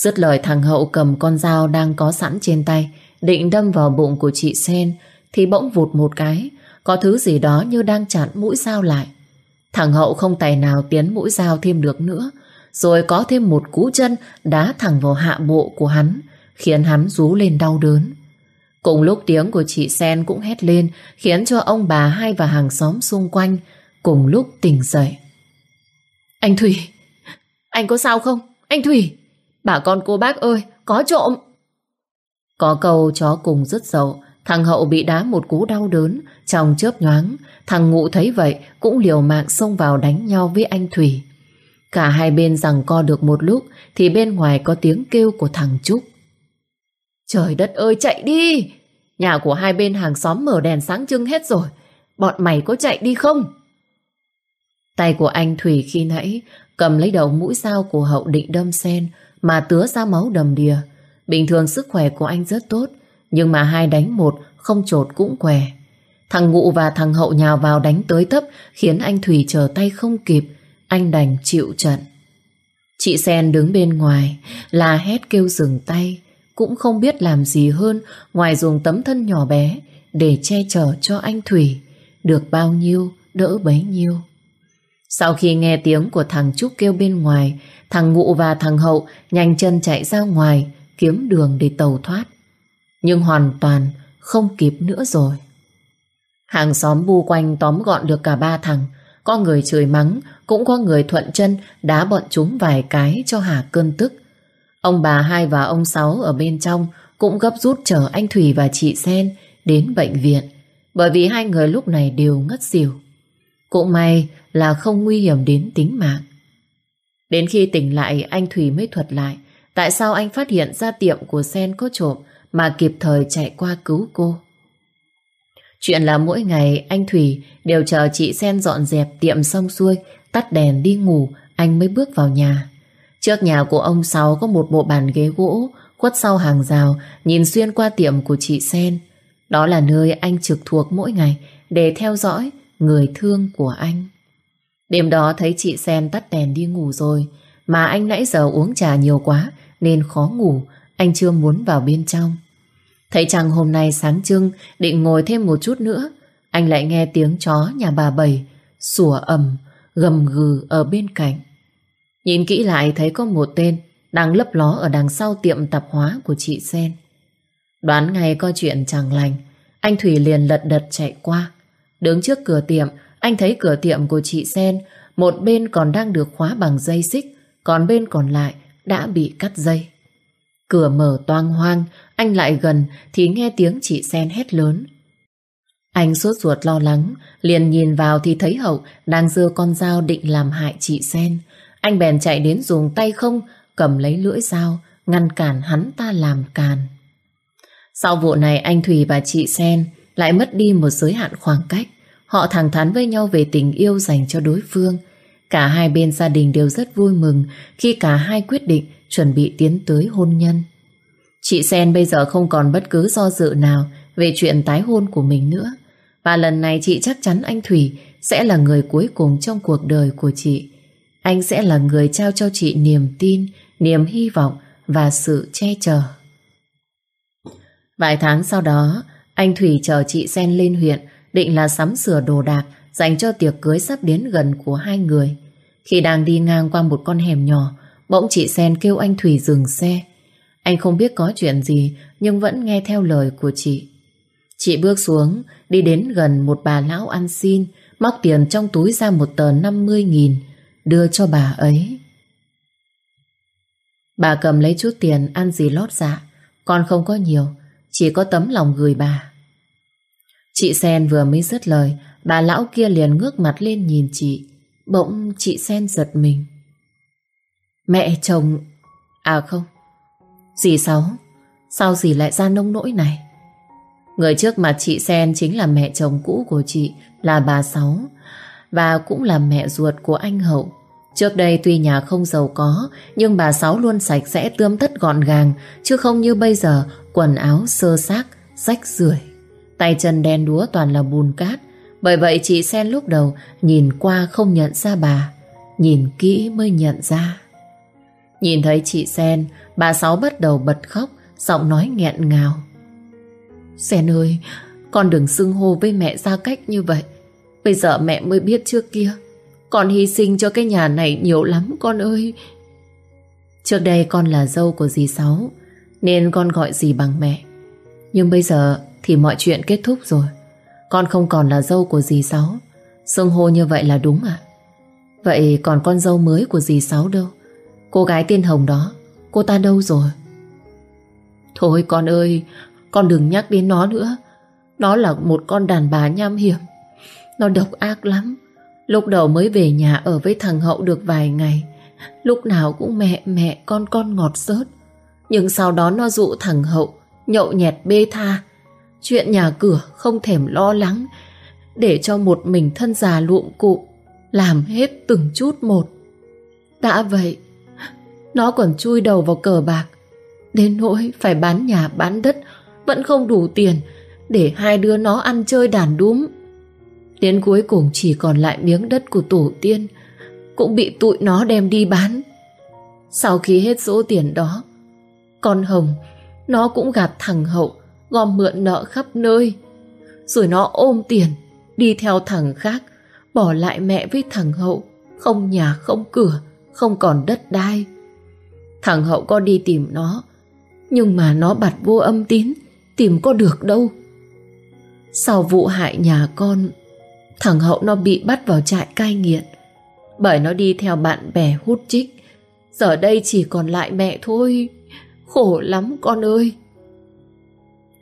Dứt lời thằng Hậu cầm con dao đang có sẵn trên tay, định đâm vào bụng của chị Sen, thì bỗng vụt một cái, có thứ gì đó như đang chặn mũi dao lại. Thằng Hậu không tài nào tiến mũi dao thêm được nữa, rồi có thêm một cú chân đá thẳng vào hạ bộ của hắn, khiến hắn rú lên đau đớn. Cùng lúc tiếng của chị Sen cũng hét lên, khiến cho ông bà hai và hàng xóm xung quanh cùng lúc tỉnh dậy. Anh Thủy, anh có sao không? Anh Thủy, bà con cô bác ơi, có trộm. Có câu chó cùng rất dậu, thằng Hậu bị đá một cú đau đớn, trong chớp nhoáng, thằng Ngụ thấy vậy cũng liều mạng xông vào đánh nhau với anh Thủy. Cả hai bên rằng co được một lúc thì bên ngoài có tiếng kêu của thằng Trúc. Trời đất ơi chạy đi! Nhà của hai bên hàng xóm mở đèn sáng trưng hết rồi. Bọn mày có chạy đi không? Tay của anh Thủy khi nãy cầm lấy đầu mũi dao của hậu định đâm sen mà tứa ra máu đầm đìa. Bình thường sức khỏe của anh rất tốt nhưng mà hai đánh một không trột cũng què. Thằng Ngụ và thằng Hậu nhào vào đánh tới tấp khiến anh Thủy chờ tay không kịp anh đành chịu trận. Chị Sen đứng bên ngoài, la hét kêu dừng tay, cũng không biết làm gì hơn ngoài dùng tấm thân nhỏ bé để che chở cho anh Thủy, được bao nhiêu đỡ bấy nhiêu. Sau khi nghe tiếng của thằng Trúc kêu bên ngoài, thằng Ngụ và thằng Hậu nhanh chân chạy ra ngoài kiếm đường để tàu thoát. Nhưng hoàn toàn không kịp nữa rồi. Hàng xóm bu quanh tóm gọn được cả ba thằng, có người chửi mắng, cũng có người thuận chân đá bọn chúng vài cái cho hả cơn tức. Ông bà hai và ông sáu ở bên trong cũng gấp rút chở anh Thủy và chị Sen đến bệnh viện bởi vì hai người lúc này đều ngất xỉu. Cũng may là không nguy hiểm đến tính mạng. Đến khi tỉnh lại anh Thủy mới thuật lại tại sao anh phát hiện ra tiệm của Sen có trộm mà kịp thời chạy qua cứu cô. Chuyện là mỗi ngày anh Thủy đều chờ chị Sen dọn dẹp tiệm xong xuôi, tắt đèn đi ngủ, anh mới bước vào nhà. Trước nhà của ông Sáu có một bộ bàn ghế gỗ, khuất sau hàng rào, nhìn xuyên qua tiệm của chị Sen. Đó là nơi anh trực thuộc mỗi ngày để theo dõi người thương của anh. Đêm đó thấy chị Sen tắt đèn đi ngủ rồi, mà anh nãy giờ uống trà nhiều quá nên khó ngủ, anh chưa muốn vào bên trong. Thấy chàng hôm nay sáng trưng định ngồi thêm một chút nữa, anh lại nghe tiếng chó nhà bà Bảy sủa ầm, gầm gừ ở bên cạnh. Nhìn kỹ lại thấy có một tên đang lấp ló ở đằng sau tiệm tạp hóa của chị Sen. Đoán ngay có chuyện chẳng lành, anh Thủy liền lật đật chạy qua. Đứng trước cửa tiệm, anh thấy cửa tiệm của chị Sen, một bên còn đang được khóa bằng dây xích, còn bên còn lại đã bị cắt dây. Cửa mở toang hoang, anh lại gần thì nghe tiếng chị Sen hét lớn. Anh sốt ruột lo lắng, liền nhìn vào thì thấy Hậu đang dưa con dao định làm hại chị Sen. Anh bèn chạy đến dùng tay không cầm lấy lưỡi dao ngăn cản hắn ta làm càn. Sau vụ này anh Thùy và chị Sen lại mất đi một giới hạn khoảng cách. Họ thẳng thắn với nhau về tình yêu dành cho đối phương. Cả hai bên gia đình đều rất vui mừng khi cả hai quyết định chuẩn bị tiến tới hôn nhân. Chị Sen bây giờ không còn bất cứ do dự nào về chuyện tái hôn của mình nữa. Và lần này chị chắc chắn anh Thủy sẽ là người cuối cùng trong cuộc đời của chị. Anh sẽ là người trao cho chị niềm tin, niềm hy vọng và sự che chở. Vài tháng sau đó, anh Thủy chờ chị Sen lên huyện định là sắm sửa đồ đạc dành cho tiệc cưới sắp đến gần của hai người. Khi đang đi ngang qua một con hẻm nhỏ, bỗng chị Sen kêu anh Thủy dừng xe. Anh không biết có chuyện gì nhưng vẫn nghe theo lời của chị. Chị bước xuống, đi đến gần một bà lão ăn xin, móc tiền trong túi ra một tờ 50 nghìn, đưa cho bà ấy. Bà cầm lấy chút tiền ăn gì lót dạ, con không có nhiều, chỉ có tấm lòng gửi bà. Chị Sen vừa mới dứt lời, bà lão kia liền ngước mặt lên nhìn chị. Bỗng chị Sen giật mình. Mẹ chồng... À không, dì Sáu, sao dì lại ra nông nỗi này? Người trước mặt chị Sen chính là mẹ chồng cũ của chị, là bà Sáu, và cũng là mẹ ruột của anh Hậu. Trước đây tuy nhà không giàu có, nhưng bà Sáu luôn sạch sẽ tươm tất gọn gàng, chứ không như bây giờ quần áo sơ xác, rách rưởi. Tay chân đen đúa toàn là bùn cát. Bởi vậy chị Sen lúc đầu nhìn qua không nhận ra bà, nhìn kỹ mới nhận ra. Nhìn thấy chị Sen, bà Sáu bắt đầu bật khóc, giọng nói nghẹn ngào. Sen ơi, con đừng xưng hô với mẹ ra cách như vậy. Bây giờ mẹ mới biết trước kia. Con hy sinh cho cái nhà này nhiều lắm con ơi. Trước đây con là dâu của dì Sáu, nên con gọi dì bằng mẹ. Nhưng bây giờ thì mọi chuyện kết thúc rồi. Con không còn là dâu của dì Sáu. Xưng hô như vậy là đúng à? Vậy còn con dâu mới của dì Sáu đâu? Cô gái tiên hồng đó, cô ta đâu rồi? Thôi con ơi, con đừng nhắc đến nó nữa. Nó là một con đàn bà nham hiểm. Nó độc ác lắm. Lúc đầu mới về nhà ở với thằng Hậu được vài ngày. Lúc nào cũng mẹ mẹ con con ngọt sớt. Nhưng sau đó nó dụ thằng Hậu nhậu nhẹt bê tha. Chuyện nhà cửa không thèm lo lắng để cho một mình thân già luộm cụ làm hết từng chút một. Đã vậy, nó còn chui đầu vào cờ bạc đến nỗi phải bán nhà bán đất vẫn không đủ tiền để hai đứa nó ăn chơi đàn đúm. Đến cuối cùng chỉ còn lại miếng đất của tổ tiên cũng bị tụi nó đem đi bán. Sau khi hết số tiền đó, con Hồng nó cũng gạt thằng Hậu gom mượn nợ khắp nơi. Rồi nó ôm tiền đi theo thằng khác bỏ lại mẹ với thằng Hậu không nhà không cửa không còn đất đai. Thằng Hậu có đi tìm nó nhưng mà nó bặt vô âm tín tìm có được đâu. Sau vụ hại nhà con, thằng Hậu nó bị bắt vào trại cai nghiện. Bởi nó đi theo bạn bè hút chích. Giờ đây chỉ còn lại mẹ thôi. Khổ lắm con ơi.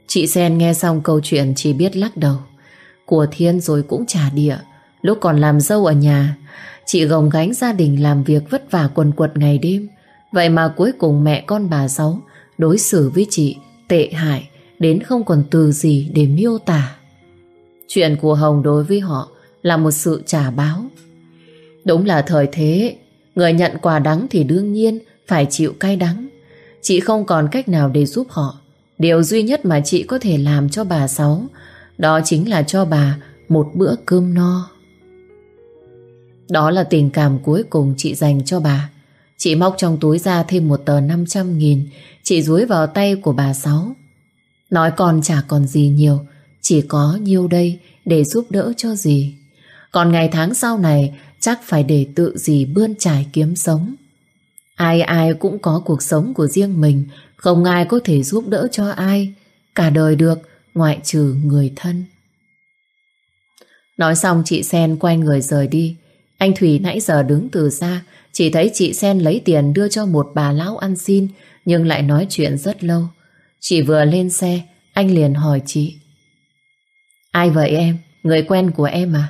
Chị Sen nghe xong câu chuyện chỉ biết lắc đầu. Của thiên rồi cũng trả địa. Lúc còn làm dâu ở nhà, chị gồng gánh gia đình làm việc vất vả quần quật ngày đêm. Vậy mà cuối cùng mẹ con bà Sáu đối xử với chị tệ hại đến không còn từ gì để miêu tả. Chuyện của Hồng đối với họ là một sự trả báo. Đúng là thời thế, người nhận quà đắng thì đương nhiên phải chịu cay đắng. Chị không còn cách nào để giúp họ. Điều duy nhất mà chị có thể làm cho bà Sáu, đó chính là cho bà một bữa cơm no. Đó là tình cảm cuối cùng chị dành cho bà. Chị móc trong túi ra thêm một tờ 500 nghìn, Chị dúi vào tay của bà Sáu Nói còn chả còn gì nhiều, Chỉ có nhiêu đây để giúp đỡ cho gì Còn ngày tháng sau này, Chắc phải để tự gì bươn trải kiếm sống Ai ai cũng có cuộc sống của riêng mình không ai có thể giúp đỡ cho ai Cả đời được Ngoại trừ người thân Nói xong chị Sen quay người rời đi Anh Thủy nãy giờ đứng từ xa Chỉ thấy chị Sen lấy tiền đưa cho một bà lão ăn xin nhưng lại nói chuyện rất lâu. Chị vừa lên xe, anh liền hỏi chị. Ai vậy em? Người quen của em à?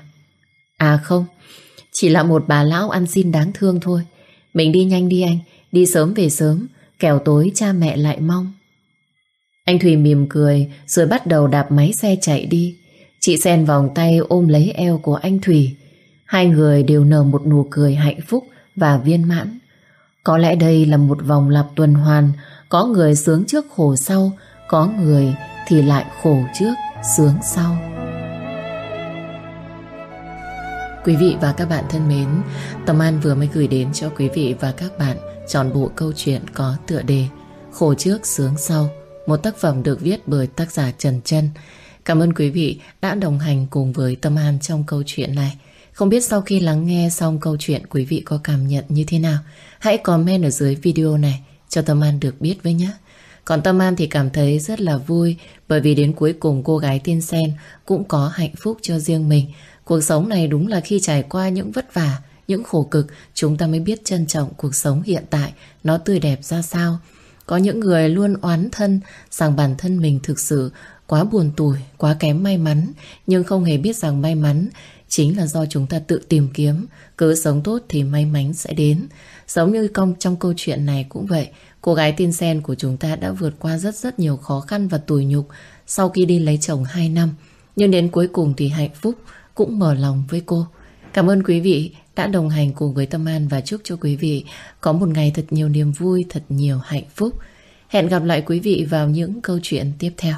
À không, chỉ là một bà lão ăn xin đáng thương thôi. Mình đi nhanh đi anh, đi sớm về sớm, kẻo tối cha mẹ lại mong. Anh Thùy mỉm cười rồi bắt đầu đạp máy xe chạy đi. Chị Sen vòng tay ôm lấy eo của anh Thùy. Hai người đều nở một nụ cười hạnh phúc và viên mãn. Có lẽ đây là một vòng lặp tuần hoàn, có người sướng trước khổ sau, có người thì lại khổ trước, sướng sau. Quý vị và các bạn thân mến, Tâm An vừa mới gửi đến cho quý vị và các bạn trọn bộ câu chuyện có tựa đề Khổ trước sướng sau, một tác phẩm được viết bởi tác giả Trần Trân. Cảm ơn quý vị đã đồng hành cùng với Tâm An trong câu chuyện này. Không biết sau khi lắng nghe xong câu chuyện quý vị có cảm nhận như thế nào? Hãy comment ở dưới video này cho Tâm An được biết với nhé. Còn Tâm An thì cảm thấy rất là vui bởi vì đến cuối cùng cô gái tiên sen cũng có hạnh phúc cho riêng mình. Cuộc sống này đúng là khi trải qua những vất vả, những khổ cực chúng ta mới biết trân trọng cuộc sống hiện tại nó tươi đẹp ra sao. Có những người luôn oán thân rằng bản thân mình thực sự quá buồn tủi, quá kém may mắn nhưng không hề biết rằng may mắn chính là do chúng ta tự tìm kiếm. Cứ sống tốt thì may mắn sẽ đến. Giống như công trong câu chuyện này cũng vậy. Cô gái tiên sen của chúng ta đã vượt qua rất rất nhiều khó khăn và tủi nhục sau khi đi lấy chồng 2 năm. Nhưng đến cuối cùng thì hạnh phúc cũng mở lòng với cô. Cảm ơn quý vị đã đồng hành cùng với Tâm An và chúc cho quý vị có một ngày thật nhiều niềm vui, thật nhiều hạnh phúc. Hẹn gặp lại quý vị vào những câu chuyện tiếp theo.